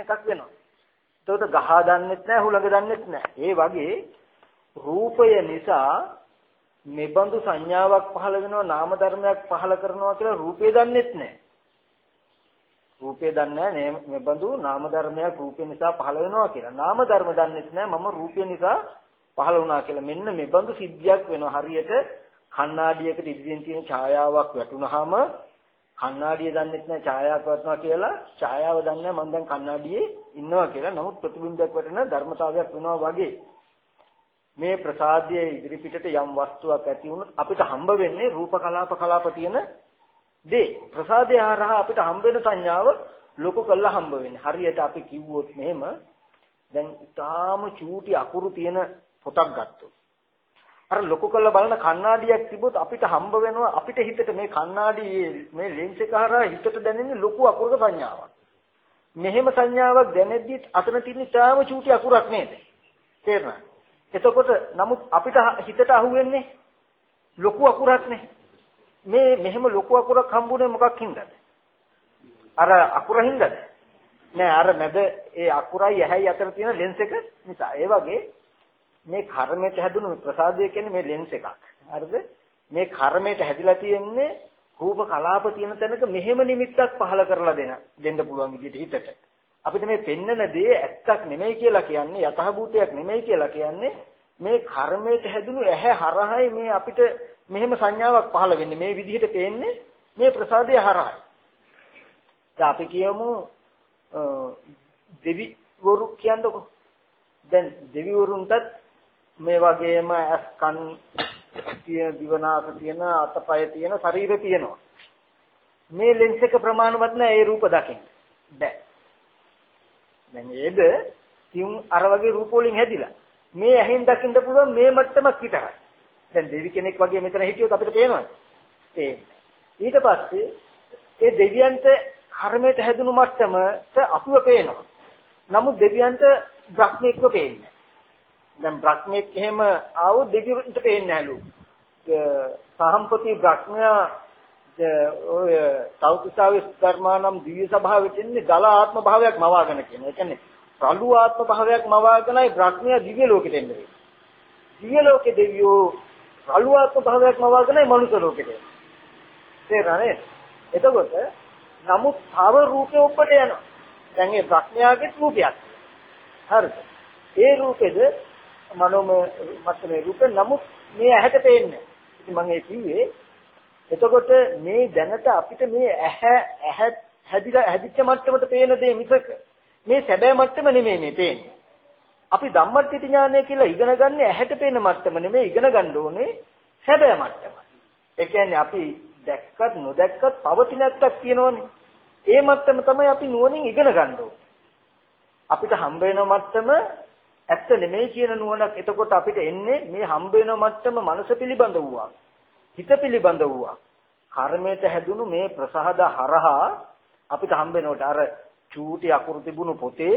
එකක් වෙනවා. එතකොට ගහ දන්නෙත් නැහැ හුළඟ දන්නෙත් නැහැ. ඒ වගේ රූපය නිසා මෙබඳු සංඥාවක් පහළ වෙනවා නාම ධර්මයක් පහළ කරනවා කියලා රූපය දන්නෙත් නැහැ. රූපය දන්නේ නැහැ මෙබඳු නාම ධර්මයක් රූපය නිසා පහළ වෙනවා කියලා. නාම ධර්ම දන්නෙත් නැහැ මම රූපය නිසා පහළ වුණා කියලා. මෙන්න මෙබඳු සිද්ධියක් වෙනවා. හරියට කණ්ණාඩියකට ඉදිරියෙන් තියෙන ඡායාවක් වැටුනහම කණ්ණාඩිය දන්නෙත් නැහැ ඡායාවක් වටනවා කියලා. ඡායාව දන්නේ මම දැන් කණ්ණාඩියේ ඉන්නවා කියලා. නමුත් ප්‍රතිබිම්බයක් වැටෙන ධර්මතාවයක් වෙනවා වගේ. මේ ප්‍රසාදයේ ඉදිරිපිටට යම් වස්තුවක් ඇති වුණොත් අපිට හම්බ වෙන්නේ රූප කලාප කලාප තියෙන දේ. ප්‍රසාදය හරහා අපිට හම්බ වෙන සංඥාව ලොකු කළා හම්බ වෙන්නේ. හරියට අපි කිව්වොත් මෙහෙම දැන් ඊටාම චූටි අකුරු තියෙන පොතක් ගත්තොත් අර ලොකු කරලා බලන කණ්ණාඩියක් තිබුත් අපිට හම්බ වෙනවා අපිට හිතට මේ කණ්ණාඩියේ මේ ලෙන්ස් එක හරහා හිතට දැනෙන්නේ ලොකු අකුරක සංඥාවක්. මෙහෙම සංඥාවක් දැනෙද්දි අතන තියෙන තාම චූටි අකුරක් නේද? තේරෙනවද? එතකොට නමුත් අපිට හිතට අහුවෙන්නේ ලොකු අකුරක් නේ. මේ මෙහෙම ලොකු අකුරක් හම්බුනේ මොකක් හින්දාද? අර අකුර හින්දාද? නෑ අර මැද ඒ අකුරයි ඇහැයි අතර තියෙන ලෙන්ස් එක නිසා. ඒ වගේ මේ කර්මයට හැදුණු ප්‍රසාදය කියන්නේ මේ ලෙන්ස් එකක්. හරිද? මේ කර්මයට හැදිලා තියෙන්නේ රූප කලාප තියෙන තැනක මෙහෙම නිමිත්තක් පහල කරලා දෙන දෙන්න පුළුවන් විදිහට හිතට. අපිට මේ පෙන්නන දේ ඇත්තක් නෙමෙයි කියලා කියන්නේ යථාභූතයක් නෙමෙයි කියලා කියන්නේ මේ කර්මයට හැදුණු ඇහැ හරහායි මේ අපිට මෙහෙම සංඥාවක් පහළ වෙන්නේ මේ විදිහට පේන්නේ මේ ප්‍රසාදය හරහායි. දැන් අපි කියමු දෙවිවරු කියන්නකො. දැන් දෙවිවරුන්ටත් මේ වගේම ඇස් කන් තියෙන දිවනාස තියෙන අතපය තියෙන ශරීරය තියෙනවා. මේ ලෙන්ස් එක ප්‍රමාණවත් නැහැ ඒ රූප දකින්න. බෑ. දැන් ඒද තියුම් අර වගේ රූප වලින් හැදිලා. මේ ඇහෙන් දකින්න පුළුවන් මේ මට්ටමක් විතරයි. දැන් දෙවි කෙනෙක් වගේ මෙතන හිටියොත් අපිට පේනවද? පේන්නේ. ඊට පස්සේ ඒ දෙවියන්ට කර්මයට හැදුණු මට්ටමට අපිව පේනවා. නමුත් දෙවියන්ට බ්‍රහ්මෙක්ව පේන්නේ දැන් බ්‍රහ්මෙක් එහෙම ආවොත් දෙවියන්ට පේන්නේ නැලු. සහම්පති බ්‍රහ්මයා ඔය තෞතිසාවේ ධර්මානම් දිව්‍ය ස්වභාවයට එන්නේ ගල ආත්ම භාවයක් මවාගෙන කියන. ඒ කියන්නේ රළු ආත්ම භාවයක් මවාගෙනයි බ්‍රහ්මයා දිව්‍ය ලෝකෙට එන්නේ. දිව්‍ය ලෝකේ දෙවියෝ රළු ආත්ම භාවයක් මවාගෙනයි මනුෂ්‍ය ලෝකෙට එන්නේ. තේරෙනවද? එතකොට නමුත් තව රූපේ ඔබට යනවා. දැන් ඒ ප්‍රඥාගේ රූපයක්. හරිද? ඒ රූපෙද මනෝම මතනේ රූපේ නමුත් මේ ඇහැට පේන්නේ. ඉතින් මම ඒ කිව්වේ එතකොට මේ දැනට අපිට මේ ඇහැ ඇහැ හැදිලා හැදිච්ච මට්ටමට පේන දේ මිසක මේ සැබෑ මට්ටම නෙමෙයි මේ පේන්නේ. අපි ධම්මට්ටි ඥානය කියලා ඉගෙන ගන්න ඇහැට පේන මට්ටම නෙමෙයි ඉගෙන ගන්න ඕනේ සැබෑ මට්ටම. ඒ කියන්නේ අපි දැක්කත් නොදැක්කත් පවතින ඇත්තක් තියෙනවනේ. ඒ මට්ටම තමයි අපි නුවණින් ඉගෙන ගන්න අපිට හම්බ වෙන මට්ටම ඇත්ත නෙමෙයි කියන නුවණක් එතකොට අපිට එන්නේ මේ හම්බ වෙන මට්ටම මනස පිළිබඳ වූවා. හිත පිළිබඳ වූවා. කර්මයට හැදුණු මේ ප්‍රසහද හරහා අපිට හම්බ වෙනකොට අර චූටි අකුරු තිබුණු පොතේ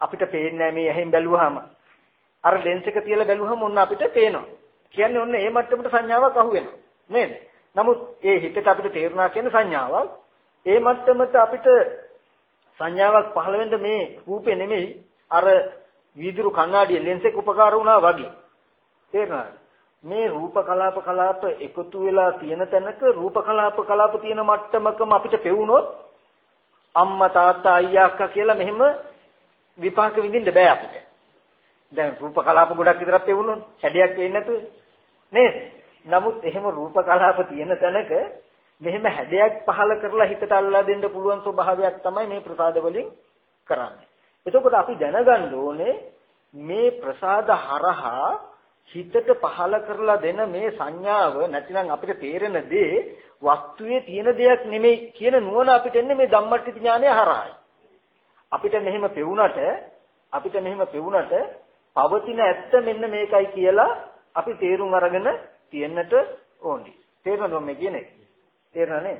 අපිට පේන්නේ මේ ඇහෙන් බැලුවාම අර ලෙන්ස් එක තියලා බැලුවම ඔන්න අපිට පේනවා. කියන්නේ ඔන්න ඒ මට්ටමට සංඥාවක් අහු වෙනවා. නේද? නමුත් ඒ හිතට අපිට තේරුණා කියන සංඥාවක් ඒ මට්ටමට අපිට සංඥාවක් පහළ වෙන්න මේ රූපේ නෙමෙයි අර වීදුරු කණ්ණාඩිය ලෙන්ස් එක උපකාර වුණා වගේ. තේරුණාද? මේ රූප කලාප කලාප එකතු වෙලා තියෙන තැනක රූප කලාප කලාප තියෙන මට්ටමකම අපිට පෙවුනොත් අම්මා තාත්තා අයියා අක්කා කියලා මෙහෙම විපාක විඳින්න බෑ අපිට. දැන් රූප කලාප ගොඩක් විතරක් පෙවුනොත් හැඩයක් වෙන්නේ නැතුව නේද? නමුත් එහෙම රූප කලාප තියෙන තැනක මෙහෙම හැඩයක් පහල කරලා හිතට අල්ලා දෙන්න පුළුවන් ස්වභාවයක් තමයි මේ ප්‍රසාද වලින් කරන්නේ. එතකොට අපි දැනගන්න ඕනේ මේ ප්‍රසාද හරහා හිතට පහල කරලා දෙන මේ සංඥාව නැතිනම් අපිට තේරෙන දේ වස්තුවේ තියෙන දෙයක් නෙමෙයි කියන නුවණ අපිට එන්නේ මේ ධම්මට්ටි ඥානය හරහායි. අපිට මෙහෙම පෙවුනට අපිට මෙහෙම පෙවුනට පවතින ඇත්ත මෙන්න මේකයි කියලා අපි තේරුම් අරගෙන තියෙන්නට ඕනේ. තේරෙනවද මේ කියන්නේ? තේරෙනවනේ?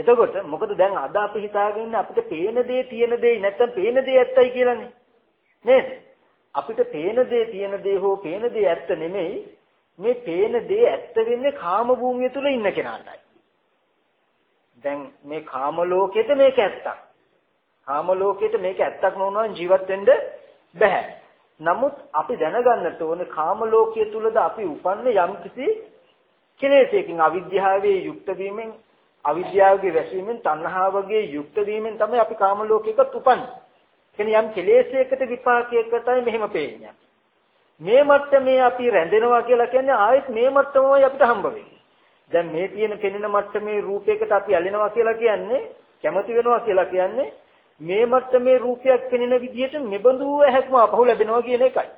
එතකොට මොකද දැන් අද අපි හිතාගෙන ඉන්නේ අපිට පේන දේ තියෙන දේ නැත්තම් පේන දේ ඇත්තයි කියලානේ. නේද? අපිට පේන දේ තියෙන දේ හෝ පේන දේ ඇත්ත නෙමෙයි මේ පේන දේ ඇත්ත වෙන්නේ කාම භූමිය තුල ඉන්න කෙනාටයි. දැන් මේ කාම ලෝකෙට මේක ඇත්තක්. කාම ලෝකෙට මේක ඇත්තක් නොවනවා ජීවත් වෙන්න බෑ. නමුත් අපි දැනගන්නට ඕනේ කාම ලෝකයේ තුලද අපි උපන්නේ යම්කිසි කෙලෙසකින් අවිද්‍යාවේ යුක්ත වීමෙන් අවිද්‍යාවගේ වැසීමෙන් තණ්හාවගේ යුක්ත වීමෙන් තමයි අපි කාම ලෝකයකට උපන්නේ. කියන්නේ යම් කෙලෙසයකට විපාකයකටයි මෙහෙම පේන්නේ. මේ මට්ටමේ අපි රැඳෙනවා කියලා කියන්නේ ආයෙත් මේ මට්ටමමයි අපිට හම්බ වෙන්නේ. දැන් මේ තියෙන කෙනෙන මට්ටමේ රූපයකට අපි ඇලෙනවා කියලා කියන්නේ කැමති වෙනවා කියලා කියන්නේ මේ මට්ටමේ රූපයක් පෙනෙන විදිහට මෙබඳු ඇහැක්ම අපහු ලැබෙනවා කියන එකයි.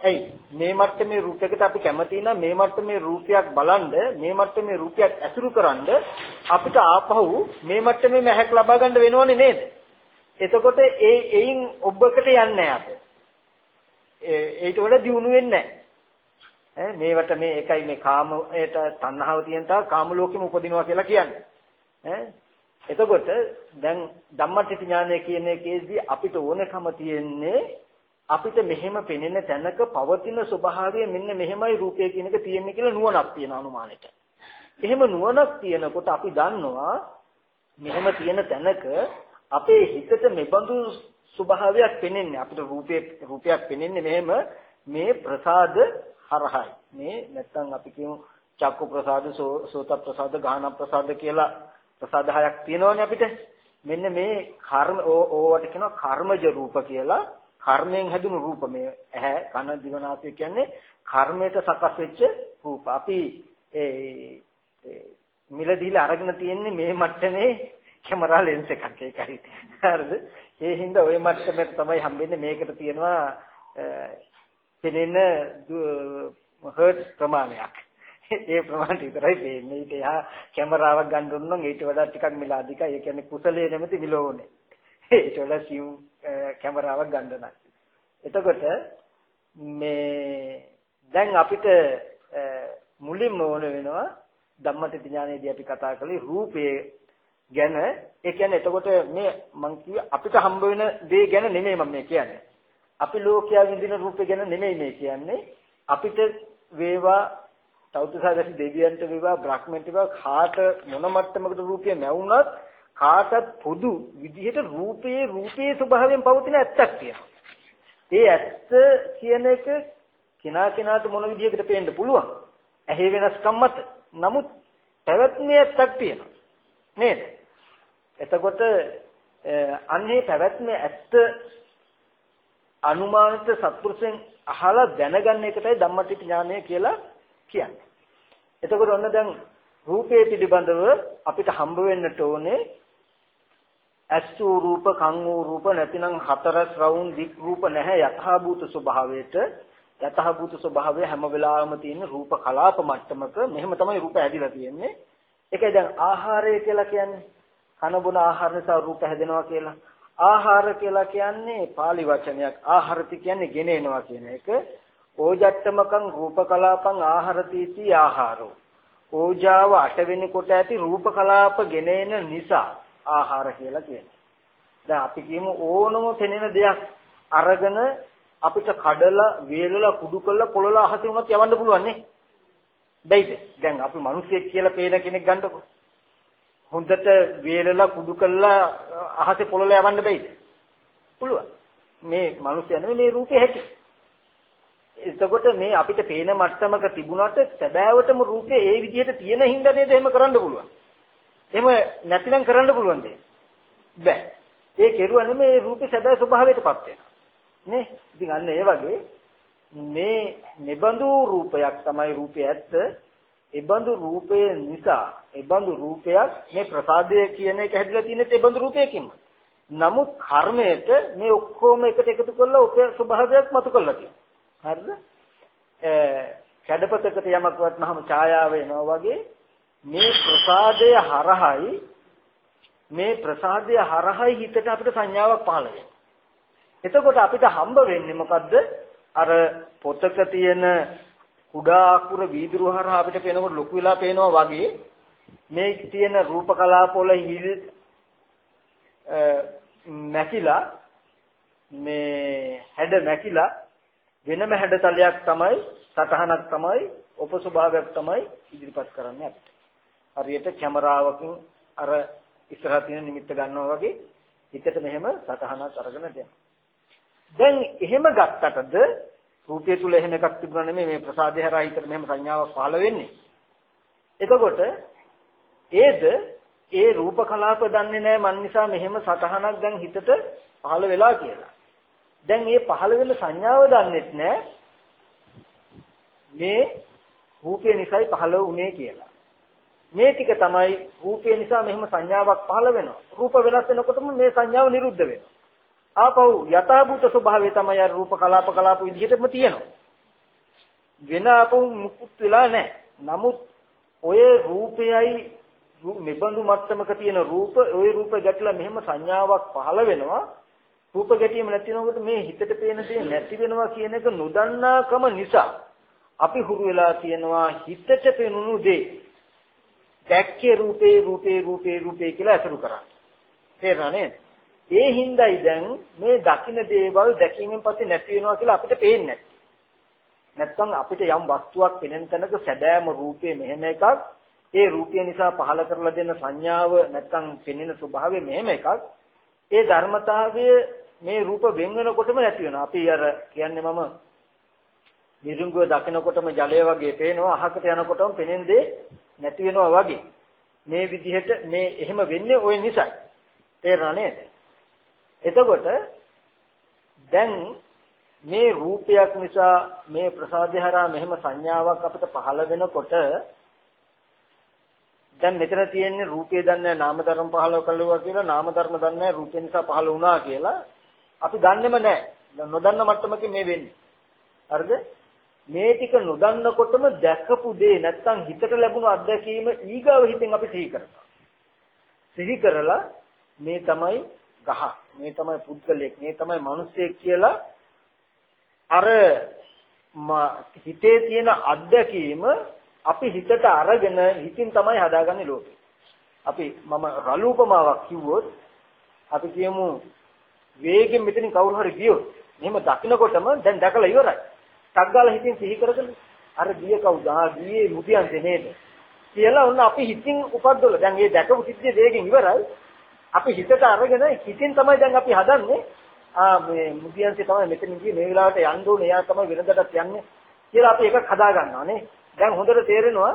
ඇයි මේ මට්ටමේ රූපයකට අපි කැමති නම් මේ මට්ටමේ රූපයක් බලන්ද මේ මට්ටමේ රූපයක් ඇසුරු කරන්ද අපිට ආපහු මේ මට්ටමේ මහක් ලබා ගන්න වෙනවනේ නේද? එතකොට ඒ එයින් ඔබකට යන්නේ නැහැ අපේ. ඒට වඩා දියුණු වෙන්නේ නැහැ. මේවට මේ එකයි මේ කාමයට තණ්හාව තියෙන තා කාම ලෝකෙම උපදිනවා කියලා කියන්නේ. ඈ එතකොට දැන් ධම්මටිති ඥානය කියන එකේදී අපිට ඕනකම තියෙන්නේ අපිට මෙහෙම පෙනෙන තැනක පවතින ස්වභාවය මෙන්න මෙහෙමයි රූපය කියන එක තියෙන්නේ කියලා නුවණක් තියෙන අනුමානෙට. එහෙම නුවණක් තියෙනකොට අපි දන්නවා මෙහෙම තියෙන තැනක අපේ හිතට මෙබඳු ස්වභාවයක් පෙනෙන්නේ. අපිට රූපේ රූපයක් පෙනෙන්නේ මෙහෙම මේ ප්‍රසාද හරහයි. මේ නැත්තම් අපි කියමු චක්කු ප්‍රසාද සෝත ප්‍රසාද ගාහන ප්‍රසාද කියලා ප්‍රසාද හයක් තියෙනවනේ අපිට. මෙන්න මේ කර්ම ඕවට කියනවා කර්මජ රූප කියලා. කර්මයෙන් හැදුණු රූප මේ ඇහැ කන දිව නාසය කියන්නේ කර්මයට සකස් වෙච්ච රූප අපි ඒ මිලදීලා අරගෙන තියෙන්නේ මේ මට්ටමේ කැමරා ලෙන්ස් එකක් ඒකයි. හරිද? ඒ හින්දා ওই මට්ටමට තමයි හම්බෙන්නේ මේකට තියෙනවා පෙනෙන හර්ට් ප්‍රමාණයක්. ඒ ප්‍රමාණය විතරයි පේන්නේ. ඊට එහා කැමරාවක් ගන්න උන නම් ඊට වඩා ටිකක් මිල අධිකයි. ඒ කියන්නේ කුසලයේ නැමැති මිල ඕනේ. ඊට වඩා සිව් කැමරාවක් ගන්න නම්. එතකොට මේ දැන් අපිට මුලින්ම ඕන වෙනවා ධම්මටිති ඥානයේදී අපි කතා කළේ රූපයේ ගැන ඒ කියන්නේ එතකොට මේ මං කිව්වේ අපිට හම්බ වෙන දේ ගැන නෙමෙයි මම මේ කියන්නේ. අපි ලෝකයා විඳින රූපේ ගැන නෙමෙයි මේ කියන්නේ. අපිට වේවා තෞතුසාරසි දෙවියන්ට වේවා බ්‍රහ්මන්ට වේවා කාට මොන මට්ටමකට රූපය නැවුණත් කාටත් පොදු විදිහට රූපයේ රූපයේ ස්වභාවයෙන් පවතින ඇත්තක් තියෙනවා. ඒ ඇත්ත කියන එක කෙනා කෙනාට මොන විදිහකට පේන්න පුළුවන්. ඇහි වෙනස්කම් මත. නමුත් පැවැත්මේ ඇත්තක් තියෙනවා. නේද? එතකොට අන්නේ පැවැත්ම ඇත්ත අනුමානිත සත්පුරුෂෙන් අහලා දැනගන්න එකටයි ධම්මටික ඥානය කියලා කියන්නේ. එතකොට ඔන්න දැන් රූපේ පිළිබඳව අපිට හම්බ වෙන්නට ඕනේ අස්තු රූප කං වූ රූප නැතිනම් හතරස් රවුම් දික් රූප නැහැ යථාභූත ස්වභාවයට යථාභූත ස්වභාවය හැම වෙලාවෙම තියෙන රූප කලාප මට්ටමක මෙහෙම තමයි රූප ඇදිලා තියෙන්නේ ඒකයි දැන් ආහාරය කියලා කියන්නේ කන බොන ආහාර නිසා රූප හැදෙනවා කියලා. ආහාර කියලා කියන්නේ pāli වචනයක්. ආහාරති කියන්නේ ගෙනෙනවා කියන එක. ඕජට්ටමකං රූපකලාපං ආහාරතිති ආහාරෝ. ඕජාව අටවෙනි කොට ඇති රූපකලාප ගෙනෙන නිසා ආහාර කියලා කියනවා. දැන් අපි කියමු ඕනම පෙනෙන දෙයක් අරගෙන අපිට කඩලා වේලලා කුඩු කරලා පොළලා අහසේ උනත් යවන්න පුළුවන් නේ. බැයිද? දැන් අපි මිනිස්සෙක් කියලා පේන කෙනෙක් ගන්නකො. හොඳට වේලලා කුඩු කරලා අහසේ පොළොල යවන්න බැයිද? පුළුවන්. මේ මිනිස්සයා නෙමෙයි මේ රූපේ හැටි. එතකොට මේ අපිට පේන මට්ටමක තිබුණාට සැබෑවටම රූපේ ඒ විදිහට තියෙන හින්දා නේද එහෙම කරන්න පුළුවන්. එහෙම නැතිනම් කරන්න පුළුවන් දෙයක්. බෑ. ඒ කෙරුවා නෙමෙයි රූපේ සැබෑ ස්වභාවයටපත් වෙනවා. නේ? ඉතින් අන්න ඒ වගේ මේ නිබඳු රූපයක් තමයි රූපය ඇත්ත. ඒබඳු රූපය නිසා ඒබඳු රූපයක් මේ ප්‍රසාදය කියන එක හැදිලා තියෙන්නේ ඒබඳු රූපයකින්ම. නමුත් කර්මයට මේ ඔක්කොම එකට එකතු කරලා ඔපේ ස්වභාවයක් මතු කරලා තියෙනවා. හරිද? කැඩපතකට යමක් වටනහම ඡායාව එනවා වගේ මේ ප්‍රසාදය හරහයි මේ ප්‍රසාදය හරහයි හිතට අපිට සංඥාවක් පහළ වෙනවා. එතකොට අපිට හම්බ වෙන්නේ මොකද්ද? අර පොතක තියෙන කුඩා අකුර වීදුරු හරහා අපිට පේනකොට ලොකු වෙලා පේනවා වගේ මේ තියෙන රූප කලාප වල හිල් නැකිලා මේ හැඩ නැකිලා වෙනම හැඩතලයක් තමයි සටහනක් තමයි උපස්වභාවයක් තමයි ඉදිරිපත් කරන්නේ අපිට. හරියට කැමරාවකින් අර ඉස්සරහ තියෙන නිමිත්ත ගන්නවා වගේ හිතට මෙහෙම සතහනක් අරගෙන දෙනවා. දැන් එහෙම ගත්තටද රූපය තුල එහෙම එකක් තිබුණා නෙමෙයි මේ ප්‍රසාදේ හරහා හිතට මෙහෙම සංඥාවක් පහළ වෙන්නේ. එතකොට ඒද ඒ රූප කලාප දන්නේ නැහැ මන් නිසා මෙහෙම සතහනක් දැන් හිතට පහළ වෙලා කියලා. දැන් මේ පහළ වෙන සංඥාව දන්නෙත් නැහැ මේ රූපය නිසායි පහළ වුනේ කියලා. මේ ටික තමයි රූපය නිසා මෙහෙම සංඥාවක් පහළ වෙනවා. රූප වෙනස් වෙනකොටම මේ සංඥාව නිරුද්ධ වෙනවා. ආපහු යථාභූත ස්වභාවය තමයි අර රූප කලාප කලාප විදිහටම තියෙනවා. වෙන අපු මුකුත් වෙලා නැහැ. නමුත් ඔය රූපයයි මෙබඳු මට්ටමක තියෙන රූප ওই රූප ගැටලා මෙහෙම සංඥාවක් පහළ වෙනවා. රූප ගැටීම නැති වෙනකොට මේ හිතට පේන දේ නැති වෙනවා කියන එක නොදන්නාකම නිසා අපි හුරු වෙලා තියෙනවා හිතට පෙනුණු දේ දැක්කේ රූපේ රූපේ රූපේ රූපේ කියලා අසුරු කරන්නේ. තේරෙනා නේද? ඒ හින්දායි දැන් මේ දකින්න දේවල් දැකීමෙන් පස්සේ නැති වෙනවා කියලා අපිට පේන්නේ නැත්නම් අපිට යම් වස්තුවක් පෙනෙන තැනක සැබෑම රූපේ මෙහෙම එකක් ඒ රූපය නිසා පහල කරලා දෙන සංඥාව නැත්නම් පෙනෙන ස්වභාවය මෙහෙම එකක් ඒ ධර්මතාවය මේ රූප වෙන් වෙනකොටම නැති වෙනවා. අපි අර කියන්නේ මම නිරුංගුව දකිනකොටම ජලය වගේ පේනවා අහකට යනකොටම පෙනෙන දේ නැති වෙනවා වගේ. මේ විදිහට මේ එහෙම වෙන්නේ ওই නිසායි. තේරෙනා නේද? එතකොට දැන් මේ රූපයක් නිසා මේ ප්‍රසාදය හරහා මෙහෙම සංඥාවක් අපිට පහළ වෙනකොට දැන් මෙතන තියෙන්නේ රූපය දන්නේ නාම ධර්ම පහළ කළා කියලා නාම ධර්ම දන්නේ රූපය නිසා පහළ වුණා කියලා අපි දන්නේම නැහැ. නොදන්න මට්ටමකින් මේ වෙන්නේ. හරිද? මේ ටික නොදන්නකොටම දැකපු දේ නැත්තම් හිතට ලැබුණු අත්දැකීම ඊගාව හිතෙන් අපි සිහි කරනවා. සිහි කරලා මේ තමයි ගහ, මේ තමයි පුද්ගලයෙක්, මේ තමයි මිනිස්සෙක් කියලා අර හිතේ තියෙන අත්දැකීම අපි හිතට අරගෙන හිතින් තමයි හදාගන්නේ ලෝකෙ. අපි මම රළු උපමාවක් කිව්වොත් අපි කියමු වේගෙන් මෙතනින් කවුරු හරි ගියොත් එහෙම දකින්නකොටම දැන් දැකලා ඉවරයි. ටක්ගාලා හිතින් සිහි කරගන්න. අර ගිය කවුද? ආ ගියේ මුදියන්ද නේද? කියලා ඔන්න අපි හිතින් උපද්දවල. දැන් මේ දැකපු සිද්ධිය දෙකකින් ඉවරයි. අපි හිතට අරගෙන හිතින් තමයි දැන් අපි හදන්නේ. ආ මේ මුදියන්සේ තමයි මෙතන ගියේ මේ වෙලාවට යන්න ඕනේ. එයා තමයි වෙනදටත් යන්නේ. කියලා අපි එකක් හදා ගන්නවා නේ. දැන් හොඳට තේරෙනවා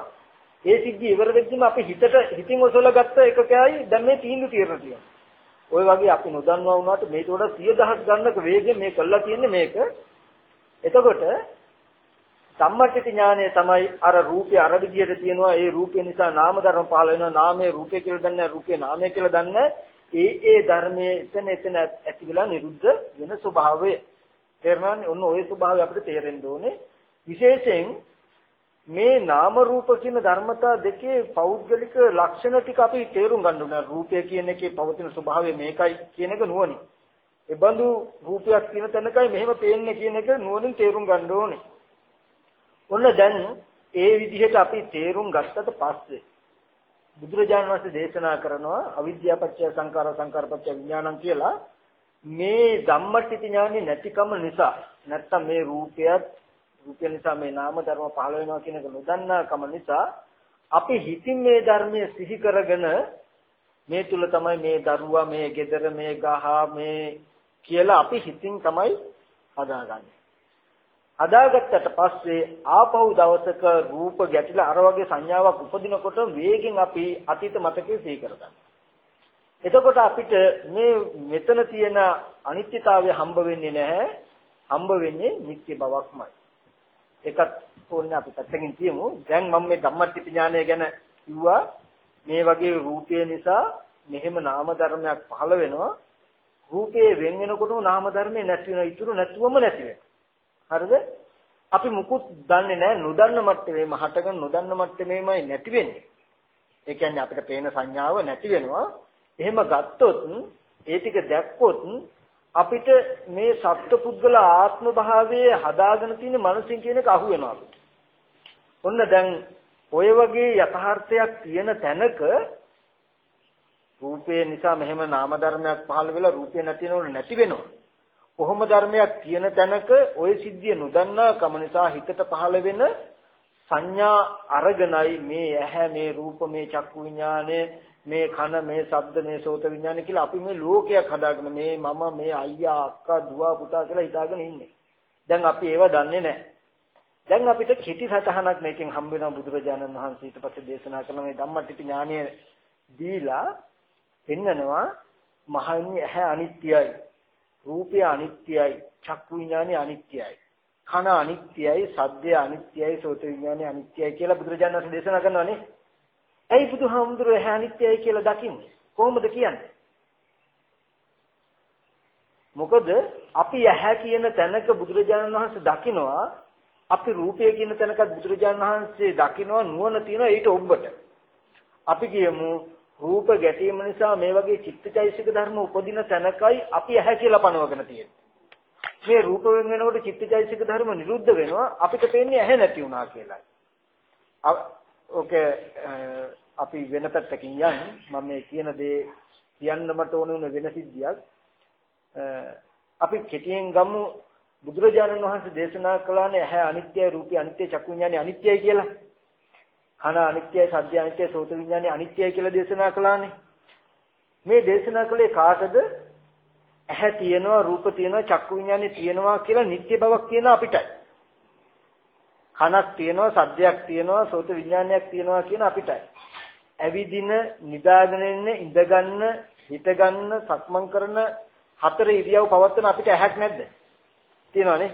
ඒ සිද්ධිය ඉවර වෙද්දිම අපි හිතට හිතින් ඔසවලා ගත්ත එකකයි දැන් මේ තීන්දුව తీරන තියෙනවා. ওই වගේ අපි නොදන්නවා වුණාට මේකට වඩා 10000ක් ගන්නක වේගෙන් මේ කළා තියෙන්නේ මේක. එතකොට සම්මච්චති ඥානය තමයි අර රූපේ අර විදියට තියෙනවා. ඒ රූපේ නිසා නාම ධර්ම පහළ වෙනවා. නාමයේ රූපේ කියලා දන්නේ රූපේ නාමය කියලා දන්නේ ඒ ඒ ධර්මයේ එතන එතන ඇති වෙලා නිරුද්ධ වෙන ස්වභාවය. තේරෙනවනේ ඔන්න ওই ස්වභාවය අපිට තේරෙන්න ඕනේ. විශේෂයෙන් මේ නාම රූප කියන ධර්මතා දෙකේ පෞද්ගලික ලක්ෂණ ටික අපි තේරුම් ගන්න ඕනේ. රූපය කියන එකේ පවතින ස්වභාවය මේකයි කියන එක නුවණින්. ඒ බඳු රූපයක් තියෙන තැනකයි මෙහෙම පේන්නේ කියන එක නුවණින් තේරුම් ගන්න ඕනේ. ඔන්න දැන් ඒ විදිහට අපි තේරුම් ගත්තට පස්සේ බුදුරජාණන් වහන්සේ දේශනා කරනවා අවිද්‍යාපච්චය සංකාර සංකාරපච්චය විඥානං කියලා මේ ධම්මටිති ඥානෙ නැතිකම නිසා නැත්තම් මේ රූපයත් රූපය නිසා මේ නාම ධර්ම පහළ වෙනවා කියන එක නොදන්නාකම නිසා අපි හිතින් මේ ධර්මයේ සිහි කරගෙන මේ තුල තමයි මේ දරුවා මේ gedara මේ ගහ මේ කියලා අපි හිතින් තමයි හදාගන්නේ. හදාගත්තට පස්සේ ආපහු දවසක රූප ගැටිලා අර වගේ සංඥාවක් උපදිනකොට වේගෙන් අපි අතීත මතකේ සිහි කරගන්නවා. එතකොට අපිට මේ මෙතන තියෙන අනිත්‍යතාවය හම්බ වෙන්නේ නැහැ. හම්බ වෙන්නේ නිත්‍ය බවක්මයි. ඒකත් ඕනේ අපි පැත්තකින් කියමු. දැන් මම මේ ධම්මටිප ඥානය ගැන කිව්වා. මේ වගේ රූපය නිසා මෙහෙම නාම ධර්මයක් පහළ වෙනවා. රූපේ වෙන් වෙනකොටම නාම ධර්මේ නැති වෙනවා. ඉතුරු නැතුවම නැති වෙනවා. හරිද? අපි මුකුත් දන්නේ නැහැ. නොදන්න මට්ටමේම හටගෙන නොදන්න මට්ටමේමයි නැති වෙන්නේ. ඒ කියන්නේ අපිට පේන සංඥාව නැති වෙනවා. එහෙම ගත්තොත් ඒ ටික දැක්කොත් අපිට මේ සත්පුද්ගල ආත්ම භාවයේ හදාගෙන තියෙන මනසින් කියන එක අහු වෙනවා අපිට. ඔන්න දැන් ඔය වගේ යථාර්ථයක් තියෙන තැනක රූපේ නිසා මෙහෙම නාම ධර්මයක් පහළ වෙලා රූපේ නැතිනොත් නැති වෙනවා. කොහොම ධර්මයක් තියෙන තැනක ওই සිද්ධිය නොදන්නා කම නිසා හිතට පහළ වෙන සංඥා අරගෙනයි මේ ඇහැ මේ රූප මේ චක්කු විඥානය මේ කන මේ ශබ්ද මේ සෝත විඥාන කියලා අපි මේ ලෝකයක් හදාගෙන මේ මම මේ අයියා අක්කා දුව පුතා කියලා හිතාගෙන ඉන්නේ. දැන් අපි ඒව දන්නේ නැහැ. දැන් අපිට කෙටි සතහනක් මේකෙන් හම්බ වෙනවා බුදුරජාණන් වහන්සේ ඊට පස්සේ දේශනා කරන මේ ධම්මටිටි ඥානය දීලා පෙන්නනවා මහන්නේ ඇහැ අනිත්‍යයි රූපය අනිත්‍යයි චක්කු විඥානය අනිත්‍යයි කන අනිත්‍යයි සද්දය අනිත්‍යයි සෝත විඥානය අනිත්‍යයි කියලා බුදුරජාණන් වහන්සේ දේශනා කරනවානේ ඇයි බුදුහාමුදුරුවෝ ඇහැ අනිත්‍යයි කියලා දකින්නේ? කොහොමද කියන්නේ? මොකද අපි ඇහැ කියන තැනක බුදුරජාණන් වහන්සේ දකිනවා අපි රූපය කියන තැනකත් බුදුරජාණන් වහන්සේ දකිනවා නුවණ තියෙනවා ඊට ඔබට. අපි කියමු රූප ගැටීම නිසා මේ වගේ චිත්තචෛසික ධර්ම උපදින තැනකයි අපි ඇහැ කියලා පනවගෙන තියෙන්නේ. මේ රූප වෙන වෙනකොට චිත්තචෛසික ධර්ම නිරුද්ධ වෙනවා අපිට පේන්නේ ඇහැ නැති වුණා කියලා. ඕකේ අපි වෙන පැත්තකින් යන්නේ මම මේ කියන දේ කියන්න මට ඕන වුණ වෙන සිද්ධියක් අපි කෙටියෙන් ගමු බුදුරජාණන් වහන්සේ දේශනා කළානේ ඇහැ අනිත්‍යයි රූපය අනිත්‍යයි චක්කු විඥානේ අනිත්‍යයි කියලා. කන අනිත්‍යයි සද්ද අනිත්‍යයි සෝත විඥානේ අනිත්‍යයි කියලා දේශනා කළානේ. මේ දේශනා කළේ කාටද? ඇහැ තියෙනවා රූප තියෙනවා චක්කු විඥානේ තියෙනවා කියලා නිත්‍ය බවක් තියෙන අපිටයි. කනක් තියෙනවා සද්දයක් තියෙනවා සෝත විඥානයක් තියෙනවා කියන අපිටයි. ඇවිදින නිදාගෙන ඉන්න ඉඳගන්න හිටගන්න සක්මන් කරන හතර ඉරියව් පවත්වන අපිට ඇහැක් නැද්ද? තියෙනවනේ.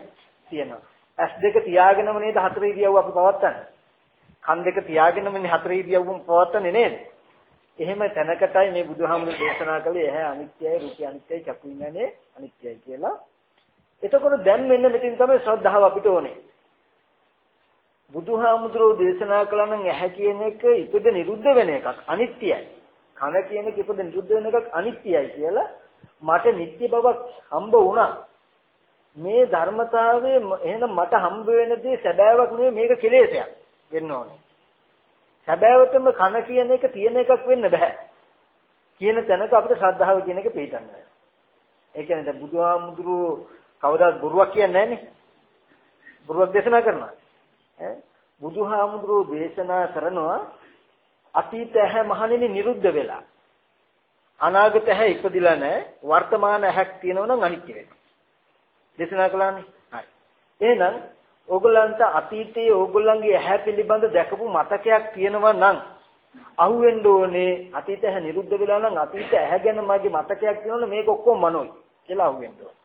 තියෙනවා. ඇස් දෙක තියාගෙනම නේද හතර ඉරියව් අපි පවත්වන්නේ. කන් දෙක තියාගෙනමනේ හතර ඉරියව්වම පවත්වන්නේ නේද? එහෙම තැනකටයි මේ බුදුහාමුදුරු දේශනා කළේ ඇහැ අනිත්‍යයි රූපය අනිත්‍යයි චක්කු විඥානේ අනිත්‍යයි කියලා. එතකොට දැන් මෙන්න මෙතෙන් තමයි ශ්‍රද්ධාව අපිට ඕනේ. බුදුහාමුදුරෝ දේශනා කළා නම් ඇහැ කියන එක ඉපද නිරුද්ධ වෙන එකක් අනිත්‍යයි. කන කියන එක ඉපද නිරුද්ධ වෙන එකක් අනිත්‍යයි කියලා මට නිත්‍ය බවක් හම්බ වුණා. මේ ධර්මතාවයේ එහෙනම් මට හම්බ වෙන දේ සැබෑවක් නෙවෙයි මේක කෙලෙසයක් වෙන්න ඕනේ. සැබෑවටම කන කියන එක තියෙන එකක් වෙන්න බෑ. කියන තැනක අපිට ශ්‍රද්ධාව කියන එක පිළිගන්න බෑ. ඒ කියන්නේ දැන් බුදුහාමුදුරුවෝ කවදාත් බොරුවක් කියන්නේ නැහනේ. බොරුවක් දේශනා කරනවා. බුදුහාමුදුරුවෝ දේශනා කරනවා අතීත ඇහැ මහණෙනි නිරුද්ධ වෙලා අනාගත ඇහැ ඉපදිලා නැහැ වර්තමාන ඇහැක් තියෙනවා නම් අනිත්‍ය වෙනවා දේශනා කළානේ හරි එහෙනම් ඕගොල්ලන්ට අතීතයේ ඕගොල්ලන්ගේ ඇහැ පිළිබඳ දැකපු මතකයක් තියෙනවා නම් අහුවෙන්න ඕනේ අතීත ඇහැ නිරුද්ධ වෙලා නම් අතීත ඇහැ ගැන මගේ මතකයක් තියෙනවනේ මේක ඔක්කොම මනෝයි කියලා අහුවෙන්න ඕනේ.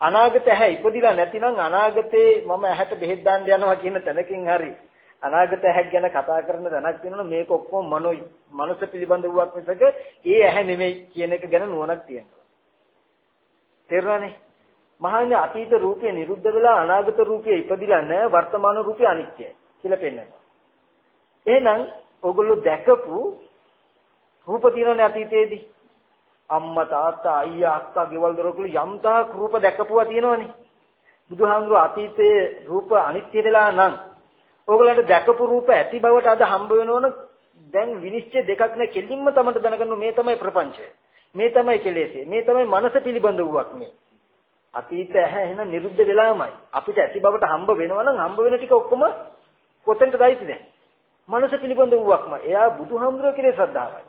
අනාගත ඇහැ ඉපදිලා නැතිනම් අනාගතේ මම ඇහැට බෙහෙත් දාන්න යනවා කියන තැනකින් හරි අනාගත ඇහැක් ගැන කතා කරන තැනක් තියෙනවා මේක ඔක්කොම මනෝයි. මනස පිළිබඳ වූවක් මිසක ඒ ඇහැ නෙමෙයි කියන එක ගැන නුවණක් තියෙනවා. තේරුණානේ? මහාඥ අතීත රූපේ නිරුද්ධ වෙලා අනාගත රූපේ ඉපදිලා නැහැ වර්තමාන රූපේ අනිත්‍යයි කියලා පෙන්නනවා එහෙනම් ඔගොල්ලෝ දැකපු රූප තියෙනනේ අතීතයේදී අම්මා තාත්තා අයියා අක්කා ගෙවල් දොරකළු යම්තාක් රූප දැකපුවා තියෙනවනේ. බුදුහාමුදුරුවෝ අතීතයේ රූප අනිත්‍ය වෙලා නම් ඕගලන්ට දැකපු රූප ඇති බවට අද හම්බ වෙනවන දැන් විනිශ්චය දෙකක් නැ කෙලින්ම තමයි දැනගන්න මේ තමයි ප්‍රපංචය. මේ තමයි කෙලෙසේ. මේ තමයි මනස පිළිබඳ වූවක් මේ. අතීත ඇහැ එහෙනම් නිරුද්ධ වෙලාමයි. අපිට ඇති බවට හම්බ වෙනවනම් හම්බ වෙන ටික ඔක්කොම කොතෙන්ද ගයිද දැන්? මනස පිළිබඳ වූවක්ම. එයා බුදුහාමුදුරුවෝ කෙරේ ශ්‍රද්ධාවයි.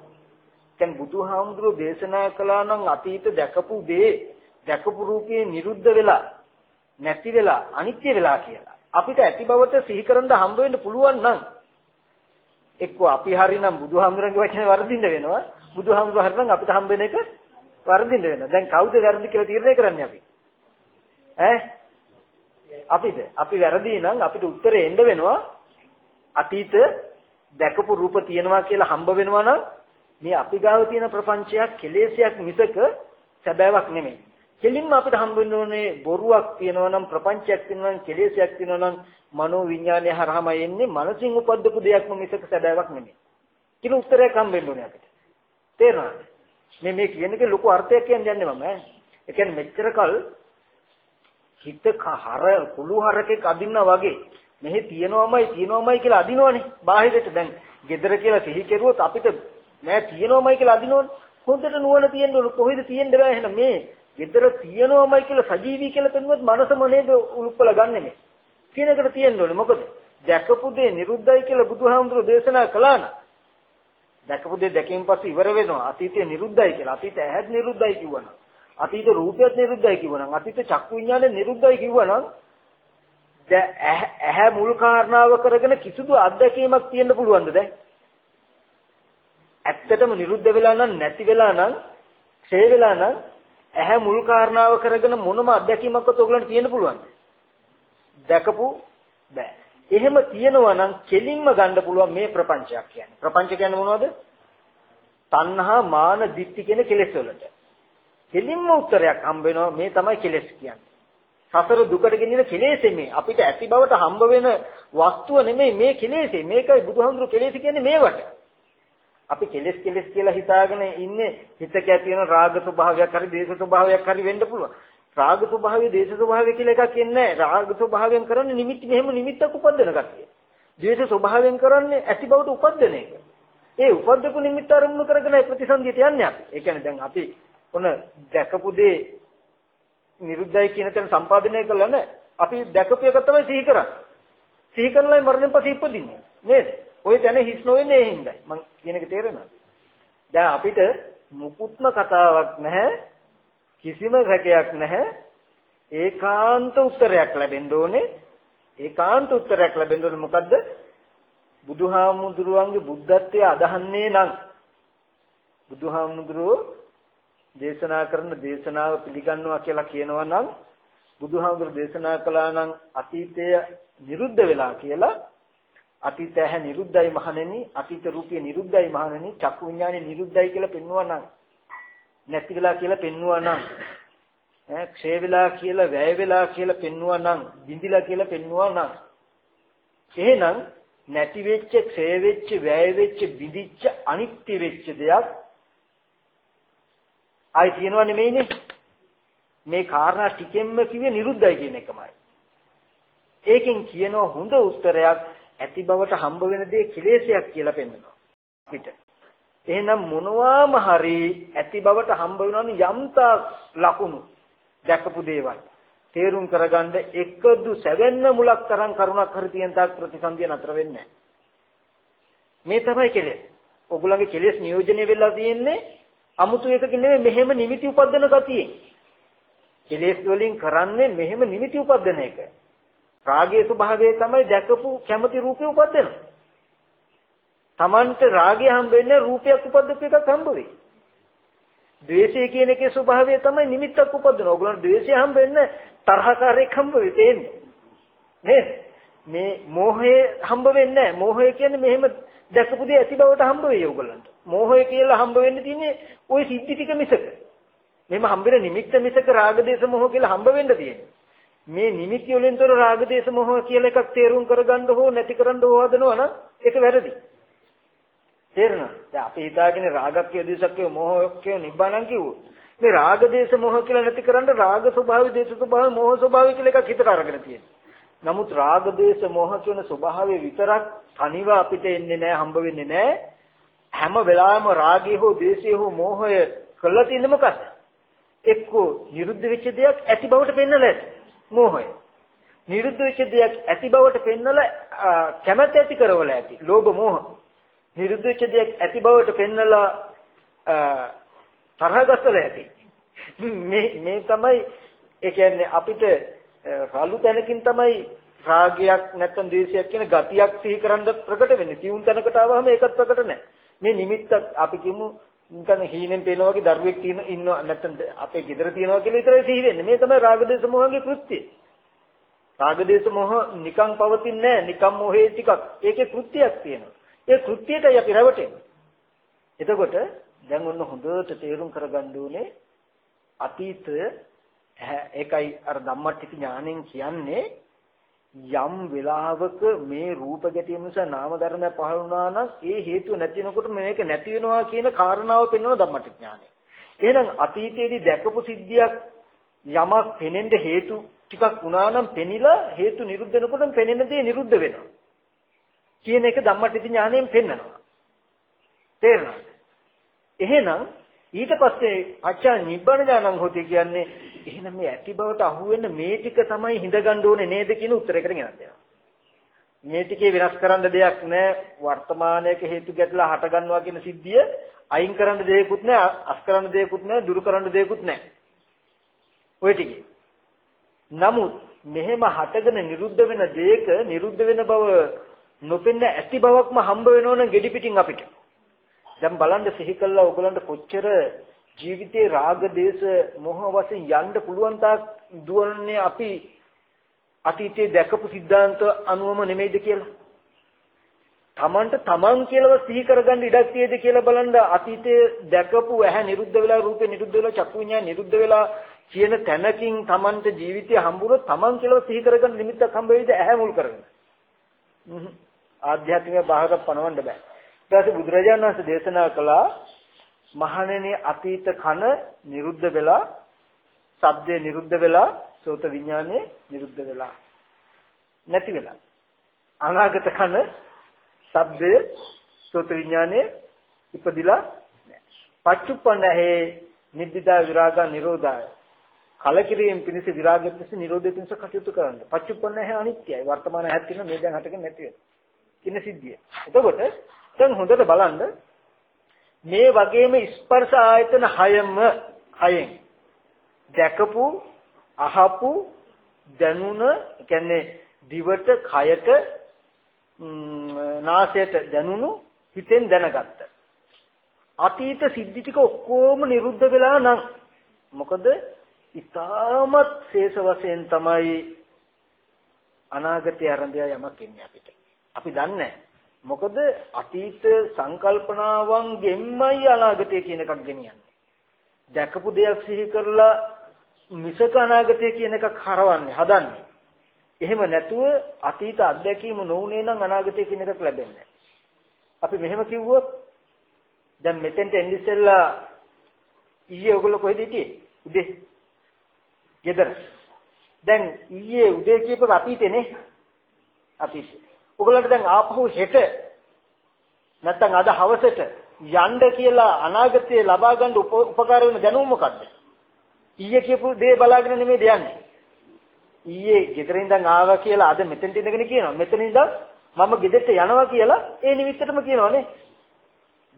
දැන් බුදුහාමුදුරුවෝ දේශනා කළා නම් අතීත දැකපු දේ දැකපු රූපේ නිරුද්ධ වෙලා නැති වෙලා අනිත්‍ය වෙලා කියලා. අපිට ඇති බවට සිහි කරන්න හම්බ වෙන්න පුළුවන් නම් එක්ක අපි හරිනම් බුදුහාමුදුරන්ගේ වචනේ වර්ධින්න වෙනවා. බුදුහාමුදුර හරිනම් අපිට හම්බ වෙන එක වර්ධින්න වෙනවා. දැන් කවුද වැරදි කියලා තීරණය කරන්නේ අපි? ඈ අපිට අපි වැරදි නම් අපිට උත්තරේ එන්න වෙනවා අතීත දැකපු රූප තියෙනවා කියලා හම්බ වෙනවා නම් මේ අපි ගාව තියෙන ප්‍රපංචයක් කෙලෙසයක් මිසක සැබෑවක් නෙමෙයි. කෙලින්ම අපිට හම්බ වෙන්න ඕනේ බොරුවක් තියෙනවා නම් ප්‍රපංචයක් තියෙනවා නම් කෙලෙසයක් තියෙනවා නම් මනෝ විඥානය හරහාම එන්නේ මනසින් උපද්දපු දෙයක්ම මිසක සැබෑවක් නෙමෙයි. කියන උත්තරයක් හම්බ වෙන්න ඕනේ අපිට. තේරෙනවද? මේ මේ කියන එකේ ලොකු අර්ථයක් කියන්නේ මම ඈ. ඒ කියන්නේ මෙච්චර කල් හිත හර කුළු හරකෙක් අදින්නා වගේ මෙහි තියනවමයි තියනවමයි කියලා අදිනවනේ. බාහිරට දැන් gedara කියලා සිහි කෙරුවොත් අපිට නෑ තියෙනවමයි කියලා අදිනවනේ. හොඳට නුවණ තියෙන්න ඕන කොහෙද තියෙන්න බෑ එහෙනම් මේ gedara තියෙනවමයි කියලා සජීවී කියලා පෙන්වුවත් මනසම නේද උල්පල ගන්නෙ මේ. කියන එකට තියෙන්න ඕනේ. මොකද දැකපු දේ නිරුද්ධයි කියලා බුදුහාමුදුරෝ දේශනා කළා නම් දැකපු දේ දැකීම පස්සේ ඉවර වෙනවා. අතීතය නිරුද්ධයි කියලා. අතීත ඇහත් නිරුද්ධයි කිව්වනම්. අතීත රූපයත් නිරුද්ධයි කිව්වනම්. අතීත චක්කු විඥානය නිරුද්ධයි කිව්වනම් ඇහැ මුල් කාරණාව කරගෙන කිසිදු අත්දැකීමක් තියෙන්න පුළුවන්ද දැන්? ඇත්තටම නිරුද්ධ වෙලා නම් නැති වෙලා නම් ඡේ වෙලා නම් ඇහැ මුල් කාරණාව කරගෙන මොනම අත්දැකීමක්වත් ඔයගලන්ට තියෙන්න පුළුවන්ද? දැකපු බෑ. එහෙම තියෙනවා නම් කෙලින්ම ගන්න පුළුවන් මේ ප්‍රපංචයක් කියන්නේ. ප්‍රපංච කියන්නේ මොනවද? තණ්හා මාන දිට්ඨි කියන කෙලෙස් වලට. කෙලින්ම උත්තරයක් හම්බ වෙනවා මේ තමයි කෙලෙස් කියන්නේ. සතර දුකට ගෙනියන කෙලෙසේ මේ අපිට ඇති බවට හම්බ වෙන වස්තුව නෙමෙයි මේ කෙලෙසේ. මේකයි බුදුහාමුදුරු කෙලෙස් කියන්නේ මේවට. අපි කෙලෙස් කෙලෙස් කියලා හිතාගෙන ඉන්නේ හිතක ඇති වෙන රාග ස්වභාවයක් හරි දේශ ස්වභාවයක් හරි වෙන්න පුළුවන්. රාග ස්වභාවය දේශ ස්වභාවය කියලා එකක් ඉන්නේ රාග ස්වභාවයෙන් කරන්නේ නිමිති මෙහෙම නිමිත්තක් උපදින කතිය. ද්වේෂ ස්වභාවයෙන් කරන්නේ ඇති බවට උපදින එක. ඒ උපද්දපු නිමිත්ත අරමුණු කරගෙන ප්‍රතිසන්දියට යන්නේ අපි. ඒ කියන්නේ දැන් අපි ඔන්න දැකපු දේ නිරුද්ධයි කියන තැන සම්පාදනය කළා නේ. අපි දැකපු එක තමයි සිහි කරන්නේ. සිහි කරලා මරණයෙන් පස්සේ ඉපදින්නේ. නේද? ওই තැන හිස් නොවෙන්නේ ඒ හින්දායි. මං කියන එක තේරෙනවද? දැන් අපිට මුකුත්ම කතාවක් නැහැ. කිසිම රැකයක් නැහැ. ඒකාන්ත උත්තරයක් ලැබෙන්න ඕනේ. ඒකාන්ත උත්තරයක් ලැබෙන්න ඕනේ මොකද්ද? බුදුහාමුදුරුවන්ගේ බුද්ධත්වයේ අදහන්නේ නම් බුදුහාමුදුරුවෝ දේශනා කරන දේශනාව පිළිගන්නවා කියලා කියනවා නම් බුදුහාමුදුරුවෝ දේශනා කළා නම් අතීතය නිරුද්ධ වෙලා කියලා අතීත ඇහැ නිරුද්ධයි මහණෙනි අතීත රූපය නිරුද්ධයි මහණෙනි චක්කු විඥානේ නිරුද්ධයි කියලා පෙන්වුවා නම් නැති වෙලා කියලා පෙන්වුවා නම් ඈ ක්ෂය වෙලා කියලා වැය වෙලා කියලා පෙන්වුවා නම් බිඳිලා කියලා පෙන්වුවා නම් එහෙනම් නැති වෙච්ච ක්ෂය වෙච්ච වැය වෙච්ච බිඳිච්ච අනිත්‍ය වෙච්ච දෙයක් ආයි තියනව නෙමෙයිනේ මේ කාරණා ටිකෙන්ම කිව්වේ නිරුද්ධයි කියන එකමයි ඒකෙන් කියන හොඳ උත්තරයක් ඇති බවට හම්බ වෙන දේ කෙලෙසයක් කියලා පෙන්වනවා පිට. එහෙනම් මොනවාම හරි ඇති බවට හම්බ වෙනවනේ යම්තා ලකුණු දැකපු දේවල් තේරුම් කරගන්න එකදු සැවෙන්න මුලක් තරම් කරුණක් හරි තියෙන තාක් ප්‍රතිසන්දිය නතර වෙන්නේ මේ තමයි කෙලෙස්. ඔගොල්ලන්ගේ කෙලෙස් නියෝජනය වෙලා තියෙන්නේ අමුතු එකකින් නෙමෙයි මෙහෙම නිමිති උපදින ගතියෙන්. කෙලෙස් වලින් කරන්නේ මෙහෙම නිමිති උපදින එක. රාගයේ ස්වභාවය තමයි දැකපු කැමති රූපේ උපදිනවා. Tamante රාගය හම්බෙන්නේ රූපයක් උපද්දපු එකක් හම්බ වෙයි. ද්වේෂය කියන එකේ ස්වභාවය තමයි නිමිත්තක් උපදිනවා. ඔයගොල්ලෝ ද්වේෂය හම්බෙන්නේ තරහකාරයක් හම්බ වෙයි තේන්නේ. නේද? මේ මෝහය හම්බ වෙන්නේ නැහැ. මෝහය කියන්නේ මෙහෙම දැකපු දේ ඇති බවට හම්බ වෙයි ඔයගොල්ලන්ට. මෝහය කියලා හම්බ වෙන්න තියෙන්නේ ওই සිද්ධි ටික මිසක. මෙහෙම හම්බෙන නිමිත්ත මිසක රාග දේශ මොහ කියලා හම්බ වෙන්න තියෙන්නේ. මේ නිමිති වලින් තොර රාග දේශ මොහ කියලා එකක් තේරුම් කරගන්න හෝ නැති කරන්න හෝ හදනවා නම් ඒක වැරදි. තේරෙනවද? දැන් අපි හිතාගෙන රාගක්කය දේශක්කය මොහොක්කය නිබ්බානං කිව්වොත් මේ රාග දේශ මොහ කියලා නැති කරන්න රාග ස්වභාවය දේශ ස්වභාවය මොහ ස්වභාවය කියලා එකක් හිතට අරගෙන තියෙනවා. නමුත් රාග දේශ මොහ කියන ස්වභාවය විතරක් තනිව අපිට එන්නේ නැහැ හම්බ වෙන්නේ නැහැ. හැම වෙලාවෙම රාගය හෝ දේශය හෝ මොහය කළා තියෙන්නේ මොකක්ද? එක්කෝ නිරුද්ධ වෙච්ච දෙයක් ඇති බවට පෙන්නලා ඇති. මෝහය. නිරුද්ධ වෙච්ච දෙයක් ඇති බවට පෙන්නලා කැමැත්ත ඇති කරවල ඇති. ලෝභ මෝහ. නිරුද්ධ වෙච්ච දෙයක් ඇති බවට පෙන්නලා තරහ ගස්සලා ඇති. මේ මේ තමයි ඒ කියන්නේ අපිට රළු තැනකින් තමයි රාගයක් නැත්නම් ද්වේෂයක් කියන ගතියක් සිහි කරන්න ප්‍රකට වෙන්නේ. සියුම් තැනකට ආවම ඒකත් ප්‍රකට නැහැ. මේ නිමිත්ත අපි කියමු නිකන් හීනෙන් පේනවා වගේ දරුවෙක් තියෙන ඉන්නවා නැත්නම් අපේ ගෙදර තියෙනවා කියලා විතරයි සිහි වෙන්නේ. මේ තමයි රාගදේශ මොහගේ කෘත්‍යය. රාගදේශ මොහ නිකන් පවතින්නේ නැහැ. නිකන් මොහේ ටිකක්. ඒකේ කෘත්‍යයක් තියෙනවා. ඒ කෘත්‍යයටයි අපි රැවටෙන්නේ. එතකොට දැන් ඔන්න හොඳට තේරුම් කරගන්න ඕනේ අතීතය ඒකයි අර ධම්මටිති ඥාණයෙන් කියන්නේ යම් වෙලාවක මේ රූප ගැටීම නිසා නාම ධර්ම පහළ වුණා නම් ඒ හේතුව නැතිනකොට මේක නැති වෙනවා කියන කාරණාව පෙන්වන ධම්මටික ඥානය. එහෙනම් අතීතයේදී දැකපු සිද්ධියක් යමක් පෙනෙන්න හේතු ටිකක් වුණා නම් පෙනිලා හේතු නිරුද්ධ වෙනකොට පෙනෙන දේ නිරුද්ධ වෙනවා. කියන එක ධම්මටික ඥානයෙන් පෙන්වනවා. තේරෙනවද? එහෙනම් ඊට පස්සේ අච්චා නිබ්බණ ඥානං හොති කියන්නේ එහෙනම් මේ ඇති බවට අහු වෙන්න මේ ටික තමයි හිඳගන්න ඕනේ නේද කියන උත්තරයකට ගෙනත් දෙනවා. මේ ටිකේ වෙනස් කරන්න දෙයක් නැහැ. වර්තමානයක හේතු ගැටලා හට ගන්නවා කියන සිද්ධිය අයින් කරන්න දෙයක්වත් නැහැ, අස් කරන්න දෙයක්වත් නැහැ, දුරු කරන්න දෙයක්වත් නැහැ. ඔය ටිකේ. නමුත් මෙහෙම හටගෙන නිරුද්ධ වෙන දෙයක නිරුද්ධ වෙන බව නොපෙන්න ඇති බවක්ම හම්බ වෙනවනම් gedi පිටින් අපිට. දැන් බලන්න සිහි කළා ඔයගලන්ට කොච්චර ජීවිතේ රාග දේශ මොහ වශයෙන් යන්න පුළුවන් තාක් දුවන්නේ අපි අතීතයේ දැකපු સિદ્ધාන්ත අනුවම නෙමෙයිද කියලා. තමන්ට තමන් කියලාව සිහි කරගන්න ඉඩක් තියෙද කියලා බලන්න අතීතයේ දැකපු ඇහැ නිරුද්ධ වෙලා රූපේ නිරුද්ධ වෙලා චක්කු විඤ්ඤාණය නිරුද්ධ වෙලා කියන තැනකින් තමන්ට ජීවිතය හම්බුනොත් තමන් කියලාව සිහි කරගන්න නිමිත්තක් හම්බ වෙයිද ඇහැ මුල් කරගෙන. ආධ්‍යාත්මික බාහිර පණවන්න බෑ. ඊට පස්සේ බුදුරජාණන් වහන්සේ දේශනා කළා මහණෙනි අතීත කන නිරුද්ධ වෙලා ශබ්දේ නිරුද්ධ වෙලා සෝත විඥානේ නිරුද්ධ වෙලා නැති වෙලා අනාගත කන ශබ්දය සෝත විඥානේ ඉපදිලා පච්චුප්පන්නහේ නිද්දිදා විරාගා නිරෝධාය කලකිරීම පිණිස විරාගය පිණිස නිරෝධය පිණිස කටයුතු කරන්න. පච්චුප්පන්නහේ අනිත්‍යයි. වර්තමාන හැත් තියෙන මේ දැන් හටගෙන නැති වෙන. කින සිද්ධිය. එතකොට දැන් හොඳට බලන්න. මේ වගේම ස්පර්ශ ආයතන හයම හයෙන්. දැකපු අහපු දැනුණ කියන්නේ දිවට කයට නාසයට දැනුණු හිතෙන් දැනගත්ත. අතීත සිද්ධි ටික ඔක්කොම නිරුද්ධ වෙලා නම් මොකද? ඊටමත් ශේෂ වශයෙන් තමයි අනාගතය ආරම්භය යමක් ඉන්නේ අපිට. අපි දන්නේ මොකද අතීත සංකල්පනාවන් ගෙම්මයි අනාගතය කියන එකක් ගෙනියන්නේ දැකපු දෙයක් සිහි කරලා මිසක අනාගතය කියන එකක් හරවන්නේ හදන්නේ. එහෙම නැතුව අතීත අත්දැකීම නොඋනේ නම් අනාගතය කියන එකක් ලැබෙන්නේ අපි මෙහෙම කිව්වොත් දැන් මෙතෙන්ට එන්න ඉස්සෙල්ලා ඊයේ ඔයගොල්ලෝ කොහෙද හිටියේ? උදේ. ගෙදර. දැන් ඊයේ උදේ කියපක අතීතේනේ. අතීතේ. ඔයගොල්ලන්ට දැන් ආපහු හෙට නැත්තම් අද හවසට යන්න කියලා අනාගතයේ ලබා ගන්න උපකාර වෙන දැනුම මොකද්ද? ඊයේ කියපු දේ බලාගෙන නෙමෙයි යන්නේ. ඊයේ ගෙදර ඉඳන් ආවා කියලා අද මෙතෙන්ට ඉඳගෙන කියනවා. මෙතන ඉඳන් මම ගෙදරට යනවා කියලා ඒ නිමිත්තටම කියනවානේ.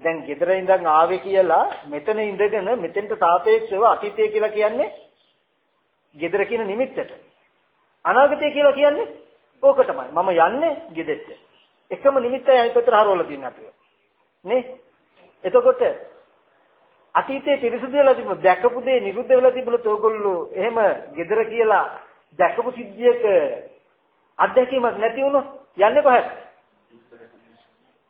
දැන් ගෙදර ඉඳන් ආවේ කියලා මෙතන ඉඳගෙන මෙතෙන්ට සාපේක්ෂව අතීතය කියලා කියන්නේ ගෙදර කියන නිමිත්තට. අනාගතය කියලා කියන්නේ ඕක තමයි. මම යන්නේ ගෙදරට. එකම නිමිත්තයි අනිත් පැත්තට හරවලා තියෙන අපිව. නේ? එතකොට අතීතයේ පිරිසුදු වෙලා තිබුණ දැකපු දේ නිරුද්ධ වෙලා තිබුණත් ඕගොල්ලෝ එහෙම gedara කියලා දැකපු සිද්ධියක අත්දැකීමක් නැති වුණොත් යන්නේ කොහෙද?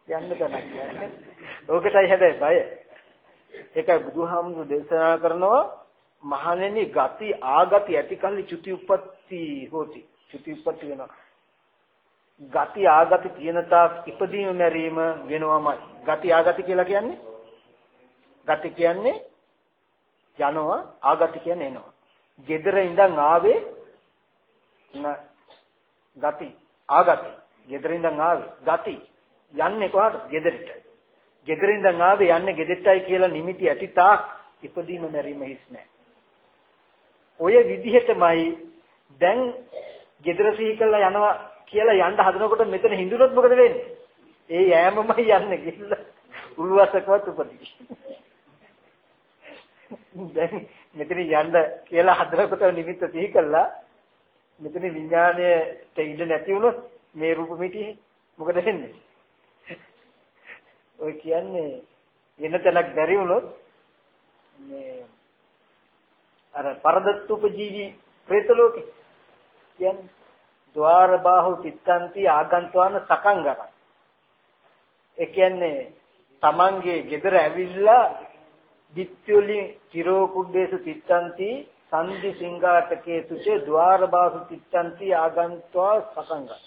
යන්න තැනක් ඕකටයි හැබැයි බය. ඒකයි බුදුහාමුදුරු දේශනා කරනවා මහණෙනි ගති ආගති ඇති කල්ලි චුති උප්පත්ති හෝති. චුති උප්පත්ති වෙනවා. ගති ආගති තියෙන තාක් ඉපදීම මැරීම වෙනවමයි. ගති ආගති කියලා කියන්නේ ගති කියන්නේ යනවා ආගති කියන්නේ එනවා. gedara ඉඳන් ආවේ ගති ආගති. gedara ඉඳන් ආවේ ගති යන්නේ කොහාටද? ගෙදරට. gedara ඉඳන් ආවේ යන්නේ ගෙදරටයි කියලා නිමිති ඇති තාක් ඉපදීම මැරීම හිස් නැහැ. ඔය විදිහටමයි දැන් gedara සිහි කළා යනවා කියලා යන්න හදනකොට මෙතන හිඳුනොත් මොකද වෙන්නේ? ඒ යෑමමයි යන්නේ කියලා උල්වසකවත් උපදී. දැන් මෙතන යන්න කියලා හදනකොට නිමිත්ත සිහි කළා මෙතන විඥාණයට ඉඳ නැති වුණොත් මේ රූප මිටියේ මොකද වෙන්නේ? ඔය කියන්නේ වෙන තැනක් බැරි වුණොත් මේ අර පරදත්තුපජීවි പ്രേත ලෝකේ කියන්නේ ద్వාර බාහුව තිත්තන්ති ආගන්තුවාන සකංගරං. ඒ කියන්නේ තමන්ගේ ගෙදර ඇවිල්ලා දිත්‍යුලින් චිරෝ කුඩේසු තිත්තන්ති සන්දි සිංගාටකේසුචේ ద్వාර බාහුව තිත්තන්ති ආගන්තුවා සකංගරං.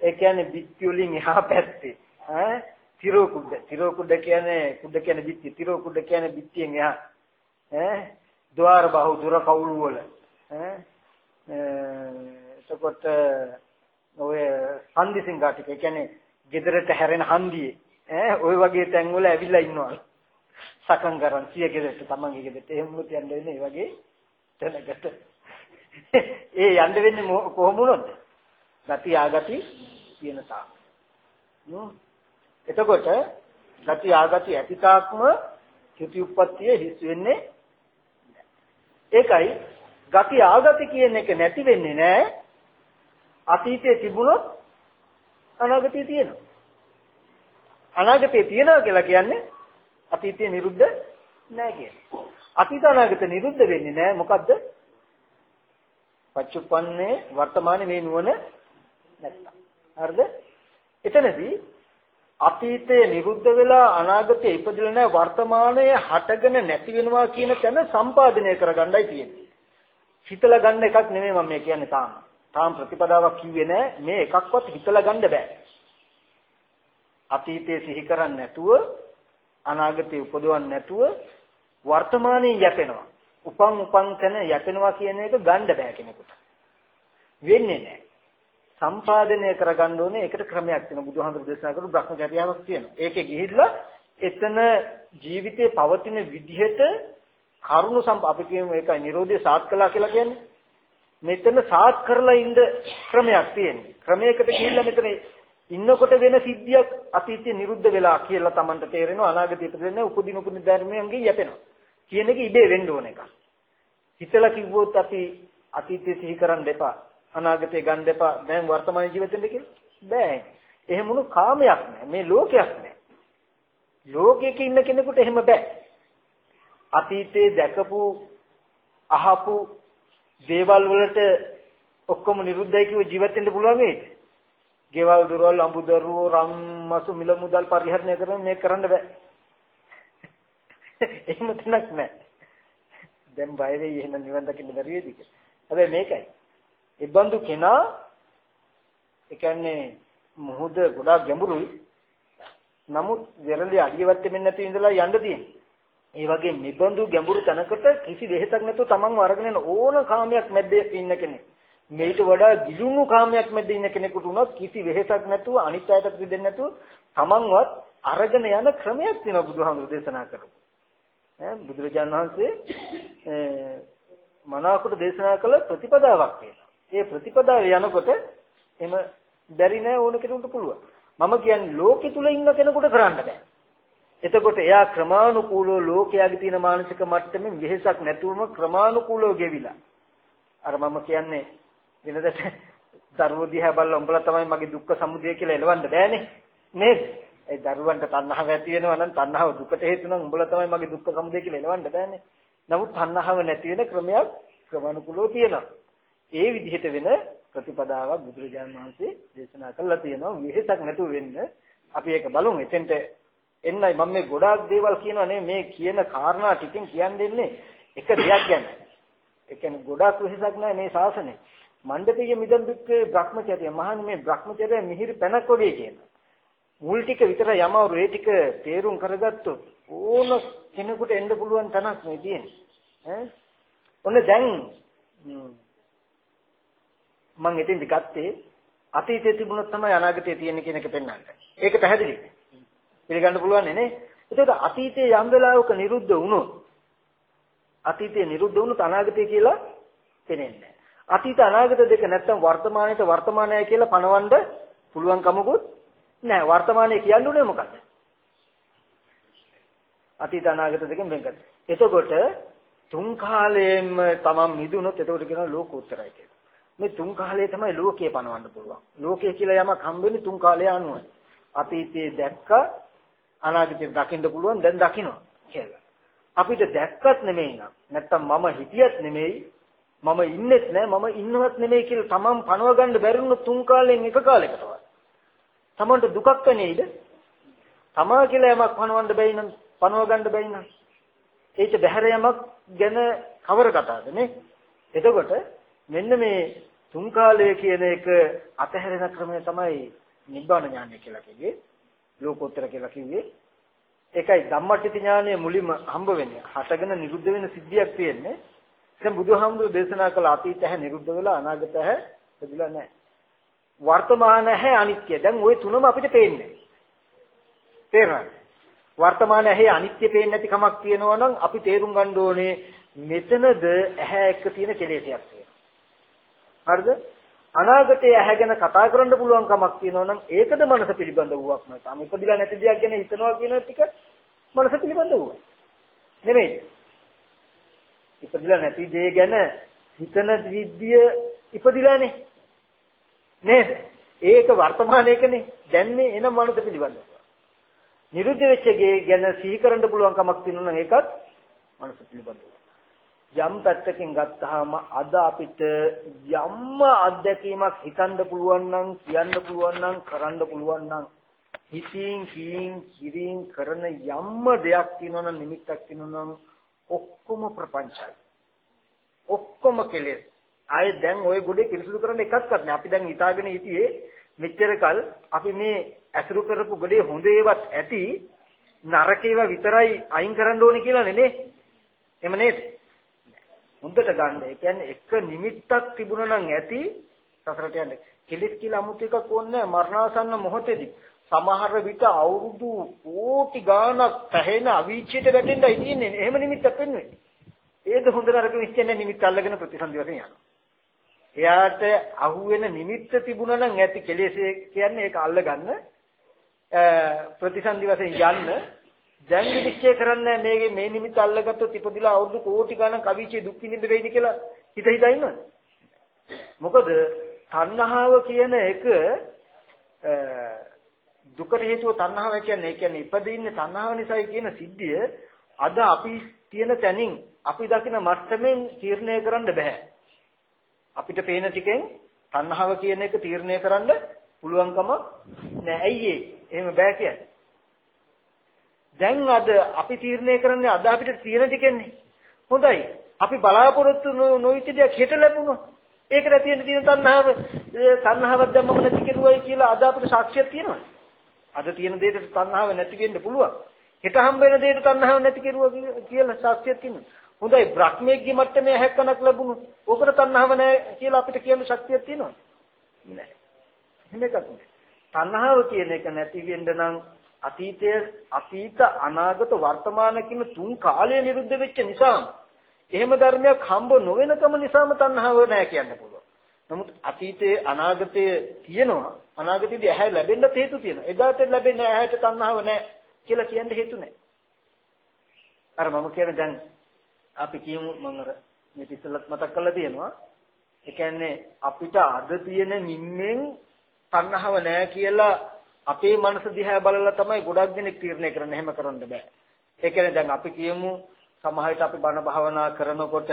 ඒ කියන්නේ දිත්‍යුලින් එහා පැත්තේ ඈ? තිරෝ කුඩ තිරෝ කුඩ කියන්නේ කුඩ කියන්නේ බිත්ති තිරෝ කුඩ කියන්නේ බිත්තියෙන් එහා ඈ? ద్వාර බාහුව දුර කවුළු වල ඈ? එතකොට ඔය හන්දි සිංගාටික කියන්නේ ගෙදරට හැරෙන හන්දියේ. ඈ ওই වගේ තැන් වල ඇවිල්ලා ඉන්නවා. සකම් කරන් සිය ගෙදරට තමන්ගේ ගෙදරට. එහෙම මුත් යන්න වෙන්නේ ඒ වගේ තැනකට. ඒ යන්න වෙන්නේ කොහොම වුණොත්? ගති ආගති තියෙන තාක්. එතකොට ගති ආගති ඇතිතාක්ම චුති උප්පත්තිය හිස් වෙන්නේ ඒකයි ගති ආගති කියන එක නැති වෙන්නේ නැහැ. අතීතයේ තිබුණොත් අනාගතයේ තියෙනවා. අනාගතයේ තියෙනවා කියලා කියන්නේ අතීතයේ නිරුද්ධ නැහැ කියන්නේ අතීත අනාගත නිරුද්ධ වෙන්නේ නැහැ. මොකද්ද? පච්චුප්පන්නේ වර්තමානයේ මේ නුවණ නැත්තම්. හරිද? එතනදී අතීතයේ නිරුද්ධ වෙලා අනාගතයේ ඉපදිලා නැහැ. වර්තමානයේ හටගෙන නැති වෙනවා කියන තැන සම්පාදනය කරගන්නයි තියෙන්නේ. හිතලා ගන්න එකක් නෙමෙයි මම මේ කියන්නේ තාම. තාම ප්‍රතිපදාවක් කිව්වේ නැහැ. මේ එකක්වත් හිතලා ගන්න බෑ. අතීතයේ සිහි කරන්නේ නැතුව අනාගතේ උපදවන්නේ නැතුව වර්තමානයේ යැපෙනවා. උපන් උපන් තැන යැපෙනවා කියන එක ගන්න බෑ කෙනෙකුට. වෙන්නේ නැහැ. සම්පාදනය කරගන්න ඕනේ ඒකට ක්‍රමයක් තියෙනවා බුදුහාමුදුරු දේශනා කරපු භ්‍රමචර්යාවක් තියෙනවා. ඒකේ ගිහිල්ලා එතන ජීවිතේ පවතින විදිහට කරුණු සම්ප අපි කියමු ඒකයි Nirodhe සාත් කළා කියලා කියන්නේ. මෙතන සාත් කරලා ඉන්න ක්‍රමයක් තියෙනවා. ක්‍රමයකට ගිහිල්ලා මෙතන ඉන්නකොට වෙන සිද්ධියක් අතීතයේ නිරුද්ධ වෙලා කියලා Tamanට තේරෙනවා අනාගතයේ ඉපදෙන්නේ උපදින උපදින ධර්මයන්ගෙන් යැපෙනවා. කියන එක ඉබේ වෙන්න ඕන එකක්. හිතලා කිව්වොත් අපි අතීතයේ සිහි කරන්න එපා. අනාගතේ ගන්න එපා දැන් වර්තමාන ජීවිතෙන්ද කියලා බෑ එහෙම උණු කාමයක් නෑ මේ ලෝකයක් නෑ ලෝකයක ඉන්න කෙනෙකුට එහෙම බෑ අතීතේ දැකපු අහපු දේවල් වලට ඔක්කොම නිරුද්ධයි කිව්ව ජීවත් වෙන්න පුළුවන් වේද? ගෙවල් දොරවල් අඹදරුවෝ රම්මසු මිල මුදල් පරිහරණය කරන මේක කරන්න බෑ. එහෙම තැනක් නෑ. දැන් බය වෙයි එහෙම නිවන් දකින්න බැරි වේද කියලා. හැබැයි මේකයි. ඉබ්බන්දු කෙනා ඒ කියන්නේ මුහුද ගොඩාක් ගැඹුරුයි. නමුත් වෙරළේ අඩියවත් වෙන්නේ නැති ඉඳලා යන්න තියෙන්නේ. ඒ වගේ නිබඳු ගැඹුරු තැනකට කිසි වෙහෙසක් නැතුව තමන්ව අරගෙන යන ඕන කාමයක් මැද්දේ ඉන්න කෙනෙක්. මේට වඩා ගිලුණු කාමයක් මැද්දේ ඉන්න කෙනෙකුට උනත් කිසි වෙහෙසක් නැතුව අනිත් අයට දෙන්නේ නැතුව තමන්වත් අරගෙන යන ක්‍රමයක් තියෙනවා බුදුහාමුදුරු දේශනා කරපු. ඈ බුදුරජාණන් වහන්සේ මනාවකට දේශනා කළ ප්‍රතිපදාවක් තියෙනවා. ඒ ප්‍රතිපදාවේ යනකොට එම බැරි නෑ ඕන කෙනෙකුට පුළුවන්. මම කියන්නේ ලෝකෙ තුල ඉන්න කෙනෙකුට කරන්න බෑ. එතකොට එයා ක්‍රමානුකූලව ලෝකයාගේ තියෙන මානසික මට්ටමේ වෙහෙසක් නැතුවම ක්‍රමානුකූලව ගෙවිලා. අර මම කියන්නේ වෙනදට දරුවෝ දිහා බලලා උඹලා තමයි මගේ දුක්ඛ සමුදය කියලා එලවන්න බෑනේ. නේද? ඒ දරුවන්ට තණ්හාව ඇති වෙනවා නම් තණ්හාව දුකට හේතු නම් උඹලා තමයි මගේ දුක්ඛ සමුදය කියලා එලවන්න බෑනේ. නමුත් තණ්හාව නැති වෙන ක්‍රමයක් ක්‍රමානුකූලව තියෙනවා. ඒ විදිහට වෙන ප්‍රතිපදාවක් බුදුරජාණන් වහන්සේ දේශනා කළා තියෙනවා විහෙසක් නැතුව වෙන්න අපි ඒක බලමු එතෙන්ට එන්නයි. මම මේ ගොඩාක් දේවල් කියනවා නේ. මේ කියන කාරණා ටිකෙන් කියන්නේ එක දෙයක් ගැන. ඒ කියන්නේ ගොඩාක් විහෙසක් නැහැ මේ ශාසනය. මණ්ඩපීය මිදම් දුක්ඛේ භ්‍රමචර්ය මහන් මේ භ්‍රමචර්ය මිහිරි පැනක් වගේ කියන. මුල් ටික විතර යමවරු ඒ ටික තේරුම් කරගත්තොත් ඕන කෙනෙකුට එන්න පුළුවන් තැනක් මේ තියෙන්නේ. ඈ? ඔන්න දැන් මම එතෙන්දි ගත්තේ අතීතයේ තිබුණොත් තමයි අනාගතයේ තියෙන්නේ කියන එක පෙන්වන්න. ඒක පැහැදිලිද? පිළිගන්න පුළුවන් නේ? එතකොට අතීතයේ යම් වෙලාවක නිරුද්ධ වුණොත් අතීතයේ නිරුද්ධ වුණොත් අනාගතය කියලා පේන්නේ අතීත අනාගත දෙක නැත්තම් වර්තමානයේට වර්තමානයයි කියලා පනවන්න පුළුවන් කමකුත් නැහැ. වර්තමානයේ කියන්නේ උනේ මොකද්ද? අතීත අනාගත දෙකෙන් වෙන් කරලා. එතකොට තුන් කාලයෙන්ම තමන් මිදුනොත් එතකොට කියනවා ලෝකෝත්තරයි කියලා. මේ තුන් කාලේ තමයි ලෝකේ පණවන්න පුළුවන්. ලෝකය කියලා යමක් හම්බෙන්නේ තුන් කාලය අනුවයි. අතීතයේ දැක්ක අනාගතේ දකින්න පුළුවන් දැන් දකින්නවා කියලා. අපිට දැක්කත් නෙමෙයි නම් නැත්තම් මම හිතියත් නෙමෙයි මම ඉන්නෙත් නෑ මම ඉන්නවත් නෙමෙයි කියලා තමන් පණව ගන්න බැරි වුණු තුන් කාලෙන් එක කාලයකටවත්. තමන්ට දුකක් වෙන්නේද? තමා කියලා යමක් පණවන්න බැයි නම් පණව ගන්න බැයි නම් ඒක බහැර යමක් ගැන කවර කතාවද නේ? එතකොට මෙන්න මේ තුන් කාලය කියන එක අතහැරෙන ක්‍රමය තමයි නිබ්බාන ඥානය කියලා කිව්වේ. ලෝකෝත්තර කියලා කිව්වේ. ඒකයි ධම්මටිති ඥානය මුලින්ම හම්බ වෙන්නේ. හටගෙන නිරුද්ධ වෙන සිද්ධියක් තියෙන්නේ. දැන් බුදුහාමුදුරු දේශනා කළ අතීත ඇහැ නිරුද්ධ වෙලා අනාගත ඇහැ බෙදලා නැහැ. වර්තමාන ඇහැ අනිත්‍ය. දැන් ওই තුනම අපිට පේන්නේ. තේරෙනවද? වර්තමාන ඇහි අනිත්‍ය පේන්නේ නැති කමක් තියෙනවා නම් අපි තේරුම් ගන්න ඕනේ මෙතනද ඇහැ එක්ක තියෙන කෙලෙසයක්. හරිද? අනාගතය ඇහැගෙන කතා කරන්න පුළුවන් කමක් තියෙනවා නම් ඒකද මනස පිළිබඳ වූවක් නෑ. තාම ඉපදිලා නැති දෙයක් ගැන හිතනවා කියන ටික මනස පිළිබඳ වූවා. නෙමෙයි. ඉපදිලා නැති දේ ගැන හිතන විද්‍ය ඉපදිලානේ. නේද? ඒක වර්තමානයේකනේ. දැන් මේ එන මනස පිළිබඳව. නිරුද්ධ වෙච්ච ගේ ගැන සිහි කරන්න පුළුවන් කමක් තියෙනවා නම් ඒකත් මනස පිළිබඳව. යම් පැත්තකින් ගත්තාම අද අපිට යම්ම අත්දැකීමක් හිතන්න පුළුවන් නම් කියන්න පුළුවන් නම් කරන්න පුළුවන් නම් හිතින් කියින් කිරින් කරන යම්ම දෙයක් තියෙනවනම් නිමිත්තක් තියෙනවනම් ඔක්කොම ප්‍රපංචයි. ඔක්කොම කෙලෙස්. ආයේ දැන් ওই ගොඩේ පිරිසුදු කරන්න එකක්වත් නැහැ. අපි දැන් හිතාගෙන හිටියේ මෙච්චර කල් අපි මේ ඇසුරු කරපු ගොඩේ හොඳ ඒවත් ඇති නරක ඒවා විතරයි අයින් කරන්න ඕනේ කියලා නේ. එහෙම නේද? හොඳට ගන්න. ඒ කියන්නේ එක නිමිත්තක් තිබුණා නම් ඇති සසරට යන්න. කෙලෙස් කියලා 아무ත් එකක් ඕනේ මරණාසන්න මොහොතේදී. සමහර විට අවුරුදු කෝටි ගාණක් පැහැෙන අවීචයට වැටෙන්නයි තියෙන්නේ. එහෙම නිමිත්තක් වෙන්නේ. ඒද හොඳ නරක විශ්චය නිමිත්ත අල්ලගෙන ප්‍රතිසන්දි වශයෙන් යනවා. එයාට අහුවෙන නිමිත්ත තිබුණා නම් ඇති කෙලෙස් කියන්නේ ඒක අල්ලගන්න ප්‍රතිසන්දි වශයෙන් යන්න දැන් විනිශ්චය කරන්න මේකේ මේ නිමිත්ත අල්ලගත්තොත් ඉපදිලා අවුරුදු කෝටි ගණන් කවිචේ දුක් විඳින්න වෙයිද කියලා හිත හිතා ඉන්නවද මොකද තණ්හාව කියන එක දුකට හේතුව තණ්හාව කියන්නේ ඒ කියන්නේ ඉපදින්නේ තණ්හාව නිසායි කියන සිද්ධිය අද අපි තියෙන තැනින් අපි දකින මට්ටමින් තීරණය කරන්න බෑ අපිට පේන ටිකෙන් තණ්හාව කියන එක තීරණය කරන්න පුළුවන්කම නෑ. ඇයි ඒ? එහෙම බෑ කියන්නේ. දැන් අද අපි තීරණය කරන්නේ අද අපිට තියෙන ටිකෙන්නේ. හොඳයි. අපි බලාපොරොත්තු නොවිච්ච දෙයක් හෙට ලැබුණා. ඒකට තියෙන තියෙන තණ්හාව තණ්හාවක් දැම්මම නැති කෙරුවයි කියලා අද අපිට සාක්ෂියක් තියෙනවා. අද තියෙන දෙයට තණ්හාව නැති වෙන්න පුළුවන්. හෙට හම්බ වෙන දෙයට තණ්හාව නැති කෙරුවා කියලා සාක්ෂියක් තියෙනවා. හොඳයි බ්‍රහ්මයේ මට්ටමේ ඇහැක්කනක් ලැබුණොත් ඕකට තණ්හාව නැහැ කියලා අපිට කියන්න ශක්තියක් තියෙනවද? නැහැ. එහෙම එකක් නෑ. තණ්හාව කියන එක නැති වෙන්න නම් අතීතය අතීත අනාගත වර්තමාන කියන තුන් කාලය නිරුද්ධ වෙච්ච නිසා එහෙම ධර්මයක් හම්බ නොවෙනකම නිසාම තණ්හාව නැහැ කියන්න පුළුවන්. නමුත් අතීතයේ අනාගතයේ තියෙනවා අනාගතයේදී ඇහැ ලැබෙන්න හේතු තියෙනවා. එදාට ලැබෙන්නේ ඇහැට තණ්හාව නැහැ කියලා කියන්න හේතු නැහැ. අර මම කියන දැන් අපි කියමු මම අර මේ ඉස්සෙල්ලත් මතක් කරලා තියෙනවා. ඒ කියන්නේ අපිට අද තියෙන නිම්මෙන් තණ්හාව නැහැ කියලා අපේ මනස දිහා බලලා තමයි ගොඩක් දෙනෙක් තීරණය කරන්නේ. එහෙම කරන්න බෑ. ඒ කියන්නේ දැන් අපි කියමු සමහර විට අපි බණ භාවනා කරනකොට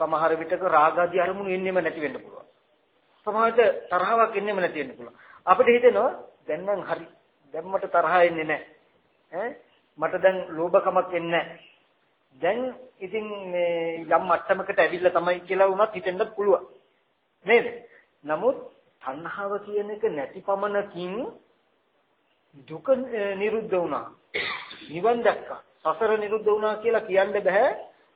සමහර විටක රාගාදී අරමුණු එන්නෙම නැති වෙන්න පුළුවන්. සමහර විට තරහාවක් එන්නෙම නැති වෙන්න පුළුවන්. අපිට හිතෙනවා දැන් නම් හරි. දැන් මට තරහා එන්නේ නැහැ. ඈ මට දැන් ලෝභකමක් එන්නේ නැහැ. දැන් ඉතින් මේ යම් මට්ටමකට ඇවිල්ලා තමයි කියලා වුණත් හිතෙන්නත් පුළුවන්. නේද? නමුත් තණ්හාව කියන එක නැති පමණකින් දුක නිරුද්ධ වුණා. නිවන් දැක්කා. සසර නිරුද්ධ වුණා කියලා කියන්න බෑ.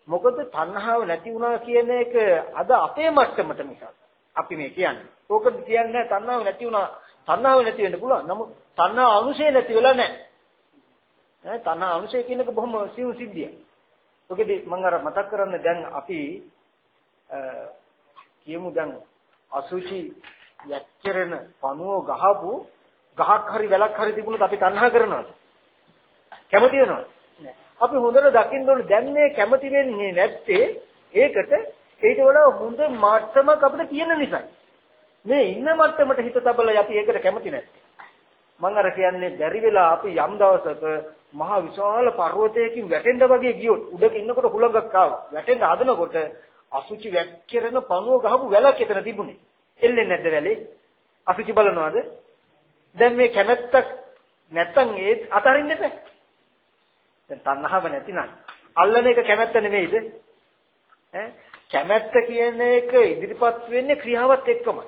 මොකද තණ්හාව නැති වුණා කියන එක අද අපේ මට්ටමට නිසා. අපි මේ කියන්නේ. ඕක කියන්නේ තණ්හාව නැති වුණා. තණ්හාව නැති වෙන්න පුළුවන්. නමුත් තණ්හා අනුශය නැති වෙලා නැහැ. ඈ තණ්හා අනුශය කියන එක බොහොම සිව් සිද්ධියක්. ඔකෙදි මම අර මතක් කරන්න දැන් අපි කියමු දැන් අසුචි යච්චරන පණුව ගහපු ගහක් හරි වැලක් හරි තිබුණොත් අපි තණ්හා කරනවද? කැමති වෙනවද? අපි හොඳට දකින්න ඕනේ දැන් මේ කැමති වෙන්නේ නැත්තේ ඒකට ඊට වඩා හොඳ මට්ටමක් අපිට තියෙන නිසායි. මේ ඉන්න මට්ටමට හිත තබලා අපි ඒකට කැමති නැත්තේ. මම අර කියන්නේ බැරි වෙලා අපි යම් දවසක මහ විශාල පර්වතයකින් වැටෙන්න වගේ ගියොත් උඩක ඉන්නකොට හුලඟක් ආවා. වැටෙන්න හදනකොට අසුචි වැක්කිරෙන පණුව ගහපු වැලක් එතන තිබුණේ. එල්ලෙන්නේ නැද්ද වැලේ? අසුචි බලනවාද? දැන් මේ කැමැත්තක් නැත්තම් ඒ අතරින්න බෑ. දැන් තණ්හාව නැතිනම් අල්ලන එක කැමැත්ත නෙමෙයිද? ඈ කැමැත්ත කියන එක ඉදිරිපත් වෙන්නේ ක්‍රියාවත් එක්කමයි.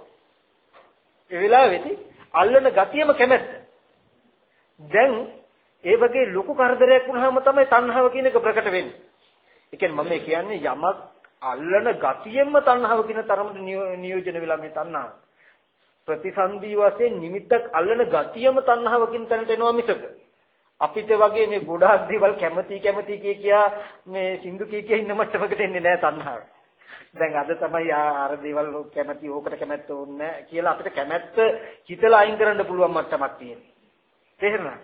ඒ වෙලාවේදී අල්ලන ගතියම කැමැත්ත. දැන් ඒ වගේ ලොකු කරදරයක් වුණාම තමයි තණ්හාව කියන එක ප්‍රකට වෙන්නේ. ඒ කියන්නේ මම කියන්නේ යමක් අල්ලන ගතියෙන්ම තණ්හාව කියන තරමට නියෝජන වෙලා මේ තණ්හාව. ප්‍රතිසන්දී වශයෙන් නිමිත්තක් අල්ලන ගතියම තණ්හාව කියන තැනට එනවා මිසක අපිට වගේ මේ ගොඩාක් දේවල් කැමති කැමති කිය කියා මේ සින්දු කිය කිය ඉන්න මට්ටමකට එන්නේ නැහැ තණ්හාව. දැන් අද තමයි අර දේවල් කැමැති ඕකට කැමැත්ත ඕනේ කියලා අපිට කැමැත්ත හිතලා අයින් කරන්න පුළුවන් මට්ටමක් තියෙනවා. තේරෙනවද?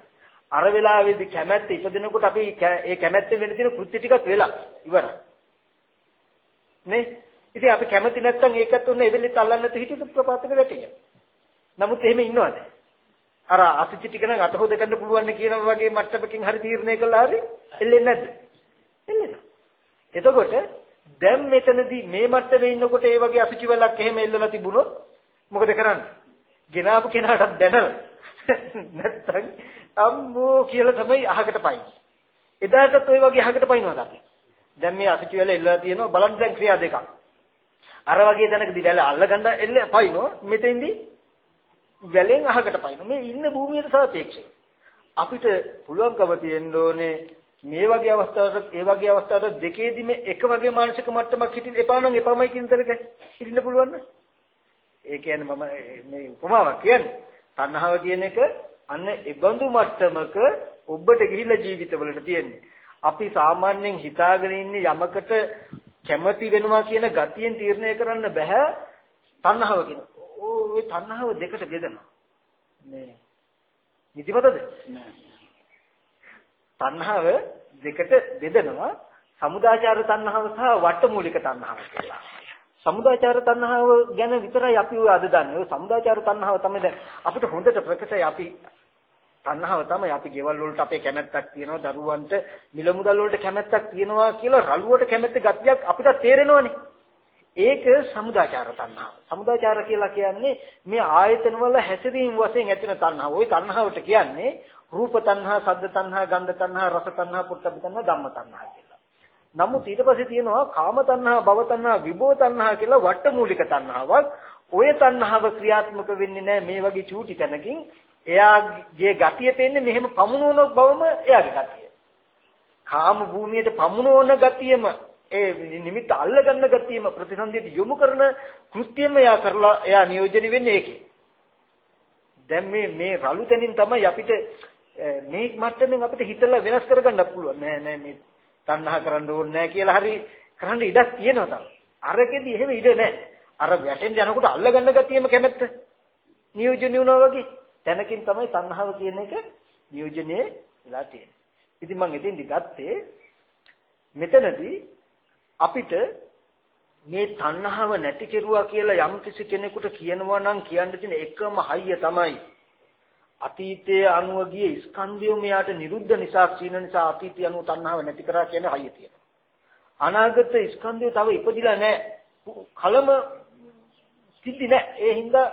අර වෙලාවේදී කැමැත්ත ඉපදිනකොට අපි ඒ කැමැත්තෙන් වෙන තියෙන කෘත්‍ය ටිකක් වෙලා ඉවරයි. නේ? ඉතින් අපි කැමති නැත්නම් ඒකත් උන්න එවෙලෙත් අල්ලන්න නැති හිටියොත් ප්‍රපාතක වැටෙනවා. නමුත් එහෙම ඉන්නවද? අර අසුචි ටික නම් අත හොද ගන්න පුළුවන් කියන වගේ මට්ටමකින් හරි තීරණය කළා හරි එල්ලෙන්නේ නැද්ද? එල්ලෙනවා. එතකොට දැන් මෙතනදී මේ මට්ටමේ ඉන්නකොට ඒ වගේ අසුචි වලක් එහෙම එල්ලලා තිබුණොත් මොකද කරන්නේ? ගෙනාවු කෙනාට දැනලා නැත්තම් අම්මෝ කියලා තමයි අහකට පයින්. එදාටත් ওই වගේ අහකට පයින්නවා අපි. දැන් මේ අසුචි වල එල්ලලා තියෙනවා බලන්න දැන් ක්‍රියා දෙකක්. අර වගේ තැනකදී වැල අල්ලගන්න එල්ල පයින්නවා මෙතෙන්දී වැලෙන් අහකට පයින්නවා. මේ ඉන්න භූමියට සාපේක්ෂව. අපිට පුළුවන්කම තියෙන්න ඕනේ මේ වගේ අවස්ථාවකට ඒ වගේ අවස්ථාවකට දෙකේදීම එක වගේ මානසික මට්ටමක් හිටින්න එපා නම් එපාමයි කියන තරක හිටින්න පුළුවන් නේද? ඒ කියන්නේ මම මේ උපමාවක් කියන්නේ. තණ්හාව කියන එක අන්න ඒබඳු මට්ටමක ඔබට ගිහිල්ලා ජීවිතවලට තියෙන්නේ. අපි සාමාන්‍යයෙන් හිතාගෙන ඉන්නේ යමකට කැමති වෙනවා කියන ගතියෙන් තීරණය කරන්න බෑ තණ්හාව කියන. ඕ ඒ තණ්හාව දෙකට බෙදෙනවා. මේ නිදිමතද? නෑ. තණ්හාව දෙකට බෙදෙනවා සමුදාචාර තණ්හාව සහ වටමූලික තණ්හාව කියලා. සමුදාචාර තණ්හාව ගැන විතරයි අපි ඔය අද දන්නේ. ඔය සමුදාචාර තණ්හාව තමයි දැන් අපිට හොඳට ප්‍රකටයි අපි තණ්හාව තමයි අපි ගෙවල් වලට අපේ කැමැත්තක් තියෙනවා දරුවන්ට මිල මුදල් වලට කැමැත්තක් තියෙනවා කියලා රළුවට කැමැත්ත ගතියක් අපිට තේරෙනවනේ. ඒක සමුදාචාර තණ්හාව. සමුදාචාර කියලා කියන්නේ මේ ආයතන වල හැසිරීම වශයෙන් ඇතින තණ්හාව. ওই තණ්හාවට කියන්නේ රූප තණ්හා, සද්ද තණ්හා, ගන්ධ තණ්හා, රස තණ්හා, පුට්ඨබ්බ තණ්හා, ධම්ම තණ්හා කියලා. නමුත් ඊට පස්සේ තියෙනවා කාම තණ්හා, භව තණ්හා, විභව තණ්හා කියලා වට්ටමූලික තණ්හාවක්. ඔය තණ්හාව ක්‍රියාත්මක වෙන්නේ නැහැ මේ වගේ චූටි තැනකින්. එයාගේ ගතිය පෙන්නේ මෙහෙම පමුණුවන බවම එයාගේ ගතිය. කාම භූමියට පමුණුවන ගතියම ඒ නිමිත්ත අල්ලගන්න ගතියම ප්‍රතිසන්දියට යොමු කරන කෘත්‍යම එයා කරලා එයා නියෝජනය වෙන්නේ ඒකේ. දැන් මේ මේ රළු තැනින් තමයි අපිට මේ මට්ටමින් අපිට හිතලා වෙනස් කරගන්න පුළුවන්. නෑ නෑ මේ තණ්හා කරන්න ඕනේ නෑ කියලා හරි කරන්න ඉඩක් තියෙනවා තමයි. අරකෙදි එහෙම ඉඩ නෑ. අර වැටෙන් යනකොට අල්ලගන්න ගතියම කැමැත්ත නියෝජනය වුණා වගේ. තැනකින් තමයි තණ්හාව කියන එක නියෝජනය වෙලා තියෙන්නේ. ඉතින් මම එතෙන්දි ගත්තේ මෙතනදී අපිට මේ තණ්හාව නැති කෙරුවා කියලා යම් කිසි කෙනෙකුට කියනවා නම් කියන්න තියෙන එකම හයිය තමයි අතීතයේ අනුව ගිය ස්කන්ධය මෙයාට නිරුද්ධ නිසා සීන නිසා අතීතය අනුව තණ්හාව නැති කරා කියන හයිය තියෙනවා. අනාගත ස්කන්ධය තව ඉපදිලා නැහැ. කලම සිද්ධි නැහැ. ඒ හින්දා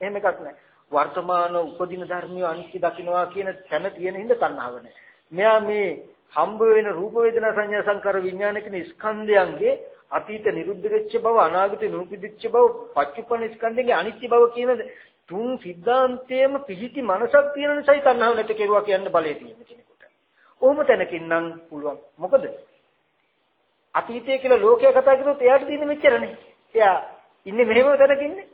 එහෙම එකක් නැහැ. වර්තමාන උපදින ධර්මිය අනිත්‍ය දකින්නවා කියන තැන තියෙන හින්දා තණ්හාව නැහැ. මෙයා මේ හම්බ වෙන රූප වේදනා සංඥා සංකාර විඥාන කියන ස්කන්ධයන්ගේ අතීත නිරුද්ධ වෙච්ච බව අනාගත නිරුද්ධ බව පච්චුප්පන ස්කන්ධයේ අනිත්‍ය බව කියන තුන් සිද්ධාන්තයේම පිහිටි මනසක් තියෙන නිසායි තණ්හාව නැති කෙරුවා කියන්න බලය තියෙන කෙනෙකුට. ඕම තැනකින් නම් පුළුවන්. මොකද අතීතය කියලා ලෝකයා කතා කරොත් එයාට තියෙන මෙච්චරනේ. එයා ඉන්නේ මෙහෙම තැනක ඉන්නේ.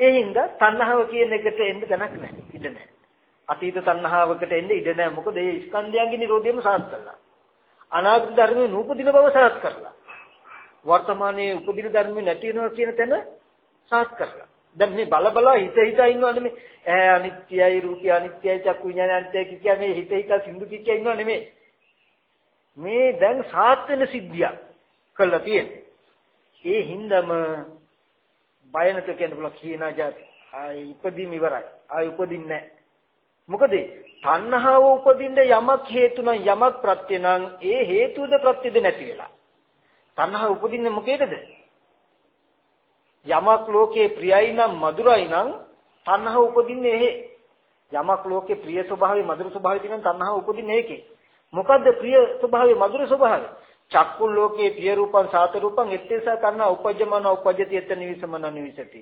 ඒ හින්දා තණ්හාව කියන එකට එන්න දැනක් නැහැ. ඉඩ නැහැ. අතීත තණ්හාවකට එන්න ඉඩ නැහැ. මොකද ඒ ස්කන්ධයන්ගේ නිරෝධයම සාත් කළා. අනාගත ධර්මයේ නූපදින බව සාත් කරලා. වර්තමානයේ උපදින ධර්මයේ නැති වෙනවා කියන තැන සාත් කරලා. දැන් මේ බල බල හිත හිත ඉන්නවනේ මේ ඈ අනිත්‍යයි රූපය අනිත්‍යයි චක්කු විඥාන අනිත්‍යයි කියන්නේ හිත හිත සිඳු කිච්ච ඉන්නව නෙමෙයි. මේ දැන් සාත් වෙන සිද්ධියක් කළා තියෙන්නේ. ඒ හින්දම බය නැතුව කියන්න පුළුවන් කීනා જાති. ආයි උපදීම ඉවරයි. ආයි උපදින්නේ නැහැ. මොකද තණ්හාව උපදින්න යමක් හේතු නම් යමක් ප්‍රත්‍ය නම් ඒ හේතුද ප්‍රත්‍යද නැති වෙලා. තණ්හාව උපදින්නේ මොකේද? යමක් ලෝකේ ප්‍රියයි නම් මధుරයි නම් තණ්හාව උපදින්නේ එහෙ. යමක් ලෝකේ ප්‍රිය ස්වභාවය මధుර ස්වභාවය තියෙන තණ්හාව උපදින්නේ ඒකේ. මොකද්ද ප්‍රිය ස්වභාවය මధుර ස්වභාවය? චක්කු ලෝකේ ප්‍රිය රූපං සාත රූපං එත්තේසා තණ්හා උපජ්ජමන උපජ්ජති එත නිවිසමන නිවිසති.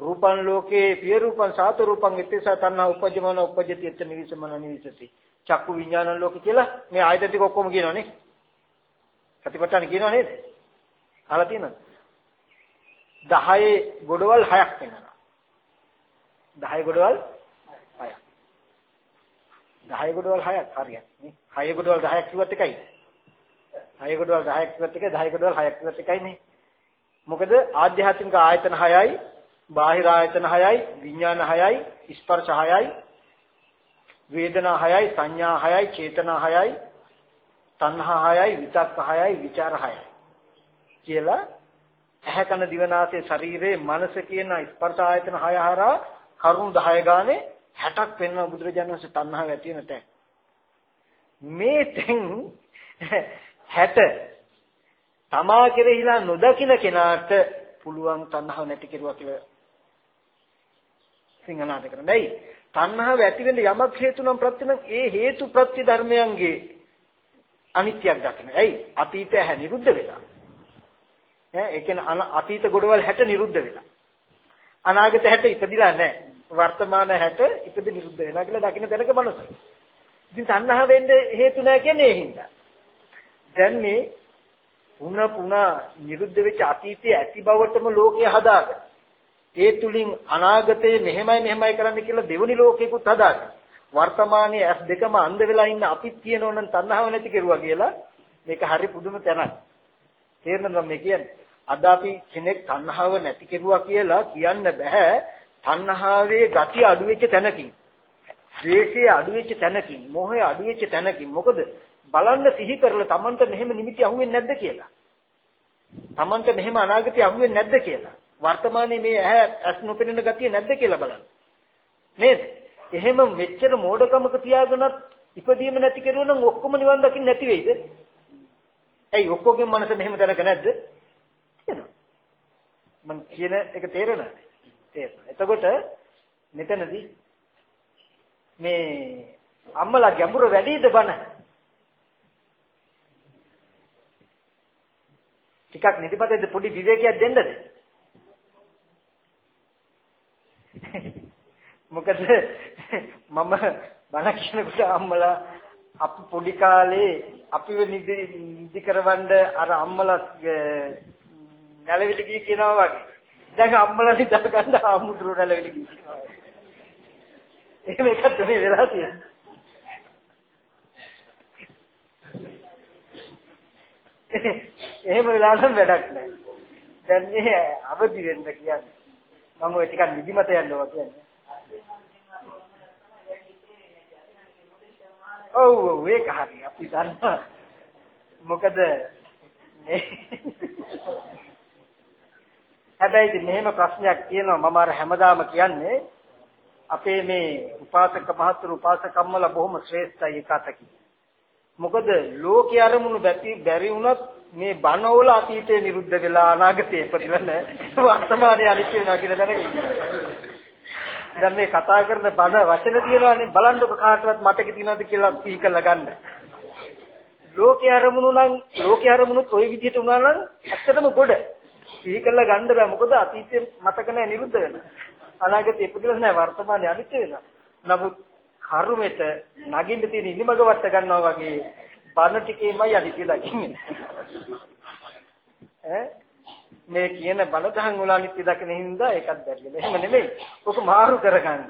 රූපං ලෝකේ ප්‍රිය රූපං සාත රූපං එත්තේසා තණ්හා උපජ්ජමන උපජ්ජති එත නිවිසමන නිවිසති. චක්කු විඥාන ලෝකේ කියලා මේ ආයත ටික ඔක්කොම කියනවනේ. සතිපට්ඨාන කියනව නේද? අහලා තියෙනවද? 10 ගොඩවල් 6ක් වෙනවා. 10 ගොඩවල් 6ක්. 10 ගොඩවල් 6ක් හරියට නේ. 6 ගොඩවල් 10ක් කිව්වත් එකයි. 6 ගොඩවල් 10ක් කිව්වත් එකයි 10 ගොඩවල් 6ක් කිව්වත් එකයි නේ. මොකද ආධ්‍යාත්මික ආයතන 6යි, බාහිර ආයතන 6යි, විඥාන 6යි, ස්පර්ශ 6යි, වේදනා 6යි, සංඥා 6යි, චේතනා 6යි, තණ්හා 6යි, විතක්ක 6යි, ਵਿਚාර 6යි. කියලා ඇහැ කන දිවනාසය ශරීරයේ මනස කියන ස්පර්ශ ආයතන 6 හරහා කරුණු 10 ගානේ 60ක් වෙනවා බුදුරජාණන් වහන්සේ තණ්හාව ඇති වෙන තැන. මේ තෙන් 60 තමා කෙරෙහිලා නොදකින කෙනාට පුළුවන් තණ්හාව නැති කෙරුවා කියලා සිංහනාද කරන්නේ. තණ්හාව ඇති වෙන්න යමක් හේතු නම් ප්‍රත්‍ය නම් ඒ හේතු ප්‍රත්‍ය ධර්මයන්ගේ අනිත්‍යයක් දකින්න. ඇයි? අතීතය හැ නිරුද්ධ වෙලා. ඈ ඒ කියන්නේ අතීත ගොඩවල් 60 නිරුද්ධ වෙලා. අනාගත 60 ඉපදිලා නැහැ. වර්තමාන 60 ඉපද නිරුද්ධ වෙනවා කියලා දකින්න දැනක මනස. ඉතින් තණ්හාව වෙන්න හේතු නැහැ කියන්නේ ඒ හින්දා. දැන් මේ පුන පුන නිරුද්ධ වෙච්ච අතීතයේ ඇති බවටම ලෝකය හදාගන්න. ඒ තුලින් අනාගතයේ මෙහෙමයි මෙහෙමයි කරන්න කියලා දෙවනි ලෝකයකුත් හදාගන්න. වර්තමානයේ ඇස් දෙකම අන්ධ වෙලා ඉන්න අපිත් කියනෝනම් තණ්හාව නැති කෙරුවා කියලා මේක හරි පුදුම තැනක්. තේරෙනවද මේ කියන්නේ? අද අපි කෙනෙක් තණ්හාව නැති කෙරුවා කියලා කියන්න බෑ. තණ්හාවේ ගති අඩු වෙච්ච තැනකින්. ද්වේෂය අඩු වෙච්ච තැනකින්, මෝහය අඩු වෙච්ච තැනකින්. මොකද බලන්න සිහි කරලා Tamanට මෙහෙම නිමිති අහුවෙන්නේ නැද්ද කියලා. Tamanට මෙහෙම අනාගතය අහුවෙන්නේ නැද්ද කියලා. වර්තමානයේ මේ ඇහැ ඇස් නොපෙනෙන ගතිය නැද්ද කියලා බලන්න. නේද? එහෙම මෙච්චර මෝඩකමක තියාගෙනත් ඉපදීම නැති කෙරුවොනම් ඔක්කොම නිවන් දකින්න නැති වෙයිද? ඇයි ඔක්කොගෙම මනස මෙහෙම දැනක නැද්ද? තියෙනවා. මම කියන එක තේරෙනවද? තේරෙනවා. එතකොට මෙතනදී මේ අම්මලා ගැඹුර වැඩිද බන? ටිකක් නිදිමතද පොඩි විවේකයක් දෙන්නද? මොකද මම බණ කියනකොට අම්මලා අපි පොඩි කාලේ අපිව නිදි නිදි කරවන්න අර අම්මලා නැලවිලි ගිය කියනවා වගේ. දැන් අම්මලා නිදා ගන්න ආමුදුරු නැලවිලි ගිය කියනවා. එහෙම එකක් තමයි වෙලා තියෙන්නේ. එහෙම වෙලා නම් වැඩක් නැහැ. දැන් මේ අවදි වෙන්න කියන්නේ. මම ඔය ටිකක් නිදිමත යනවා කියන්නේ. ඔව් ඔව් ඒක හරි. අපි දන්නවා. මොකද හැබැයි මෙහෙම ප්‍රශ්නයක් තියෙනවා මම අර හැමදාම කියන්නේ අපේ මේ උපාසක මහතුරු උපාසකම්මල බොහොම ශ්‍රේෂ්ඨයි එකතකින්. මොකද ලෝකයේ අරමුණු බැටි බැරි වුණත් මේ බණවල අතීතේ නිරුද්ධ වෙලා අනාගතේ ඉපදිලා නැහැ. වර්තමානයේ අනිත්‍ය වෙනවා කියලා දැනගන්න. දැන් මේ කතා කරන බණ වචන තියනවානේ බලන්නකො කාටවත් මතක තියනවද කියලා සිහි කරලා ගන්න. ලෝකයේ අරමුණු නම් ලෝකයේ අරමුණුත් ওই විදිහට වුණා නම් ඇත්තටම ගොඩ. සිහි කරලා ගන්න බෑ මොකද අතීතේ මතක නැහැ නිරුද්ධ වෙනවා. අනාගතේ ඉපදිලා නැහැ වර්තමානයේ අනිත්‍ය වෙනවා. නමුත් කර්මෙට නගින්න තියෙන ඉනිමග වට ගන්නවා වගේ බන ටිකේමයි අදි කියලා කියන්නේ. ඈ මේ කියන බල දහන් වල අනිත්‍ය දකින හින්දා ඒකත් බැරිද? එහෙම නෙමෙයි. ඔක මාරු කරගන්න.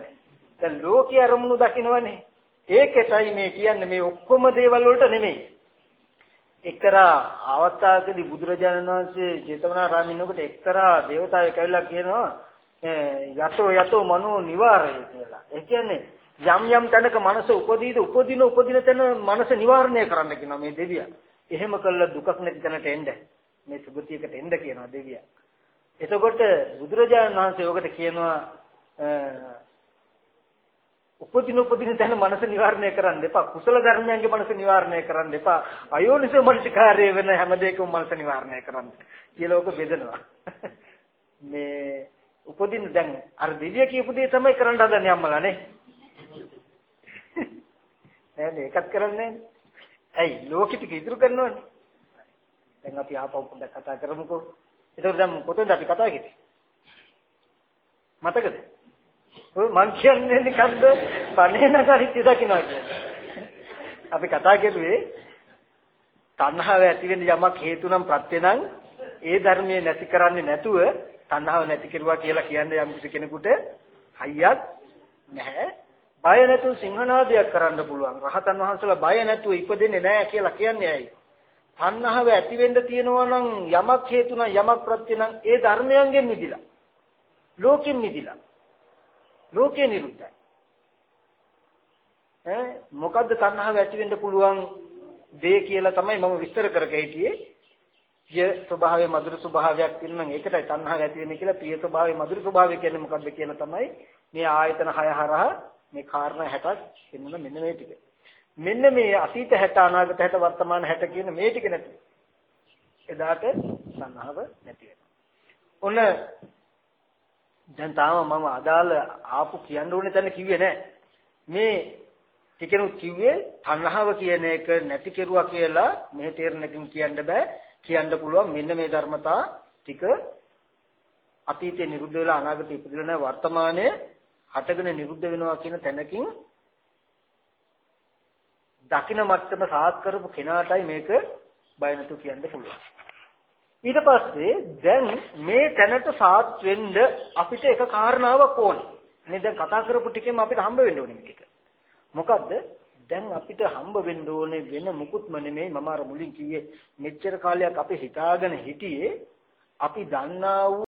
දැන් ලෝකයේ අරමුණු දකින්නවනේ. ඒකටයි මේ කියන්නේ මේ ඔක්කොම දේවල් වලට නෙමෙයි. එක්තරා අවස්ථාවකදී බුදුරජාණන් වහන්සේ ජේතවනාරාමයේ ඉන්නකොට එක්තරා දේවතාවෙක් ඇවිල්ලා කියනවා යතෝ යතෝ මනෝ නිවාරය කියලා. ඒ කියන්නේ යම් යම් තැනක මනස උපදීද උපදින උපදින තැන මනස නිවාරණය කරන්න කියනවා මේ දෙවියා. එහෙම කළා දුකක් නැති තැනට එන්න. මේ සුගතියකට එන්න කියනවා දෙවියා. එතකොට බුදුරජාණන් වහන්සේ ඔකට කියනවා උපදින උපදින තැන මනස නිවාරණය කරන්න එපා. කුසල ධර්මයන්ගේ මනස නිවාරණය කරන්න එපා. අයෝනිසෝ මනසිකාරය වෙන හැම දෙයකම මනස නිවාරණය කරන්න. කියලා ඔක බෙදනවා. මේ උපදින දැන් අර දෙවිය කියපු දේ තමයි කරන්න හදන්නේ අම්මලානේ. නේද? ඒකත් කරන්නේ ඇයි ලෝකෙ ටික ඉදිරි කරනවනේ. දැන් අපි ආපහු පොඩ්ඩක් කතා කරමුකෝ. ඒතකොට දැන් කොතනද අපි කතා කරන්නේ? මතකද? ඔය මං කියන්නේ නිකන්ද පණේ නගරිච්ච දකින්නවා කියන්නේ. අපි කතා කරුවේ තණ්හාව ඇති වෙන්න යමක් හේතු නම් ප්‍රත්‍ය නම් ඒ ධර්මයේ නැති කරන්නේ නැතුව තණ්හාව නැති කෙරුවා කියලා කියන්නේ යම් කෙනෙකුට හයියක් නැහැ. බය නැතුව සිංහනාදයක් කරන්න පුළුවන්. රහතන් වහන්සේලා බය නැතුව ඉපදෙන්නේ නැහැ කියලා කියන්නේ ඇයි? තණ්හාව ඇති වෙන්න තියෙනවා නම් යමක් හේතු නම් යමක් ප්‍රත්‍ය නම් ඒ ධර්මයන්ගෙන් මිදිලා. ලෝකෙන් මිදිලා. ලෝකේ නිරුද්ධයි. ඈ මොකද්ද තණ්හාව ඇති වෙන්න පුළුවන් දේ කියලා තමයි මම විස්තර කරගෙන හිටියේ. ප්‍රිය ස්වභාවයේ මధుර ස්වභාවයක් තියෙනවා නම් ඒකටයි තණ්හාව ඇති වෙන්නේ කියලා ප්‍රිය ස්වභාවයේ මధుර ස්වභාවය කියන්නේ මොකද්ද කියන තමයි මේ ආයතන හය හරහා මේ කාරණා 60ක් එන්න මෙන්න මේ ටික. මෙන්න මේ අතීත 60 අනාගත 60 වර්තමාන 60 කියන මේ ටික නැති. එදාට තණ්හාව නැති වෙනවා. ඔන්න දැන් තාම මම අදාළ ආපු කියන්න ඕනේ තැන කිව්වේ නැහැ. මේ ටිකෙනුත් කිව්වේ තණ්හාව කියන එක නැති කෙරුවා කියලා මේ තේරෙනකින් කියන්න බෑ. කියන්න පුළුවන් මෙන්න මේ ධර්මතා ටික අතීතේ නිරුද්ධ වෙලා අනාගතේ ඉපදෙලා නැහැ වර්තමානයේ හටගෙන නිරුද්ධ වෙනවා කියන තැනකින් දකින මට්ටම සාත් කරපු කෙනාටයි මේක බය නැතු කියන්න පුළුවන්. ඊට පස්සේ දැන් මේ තැනට සාත් වෙන්න අපිට එක කාරණාවක් ඕනේ. මේ දැන් කතා කරපු ටිකෙම අපිට හම්බ වෙන්න ඕනේ මේක. මොකද්ද? දැන් අපිට හම්බ වෙන්න ඕනේ වෙන මුකුත්ම නෙමෙයි මම අර මුලින් කිව්වේ මෙච්චර කාලයක් අපි හිතාගෙන හිටියේ අපි දන්නා වූ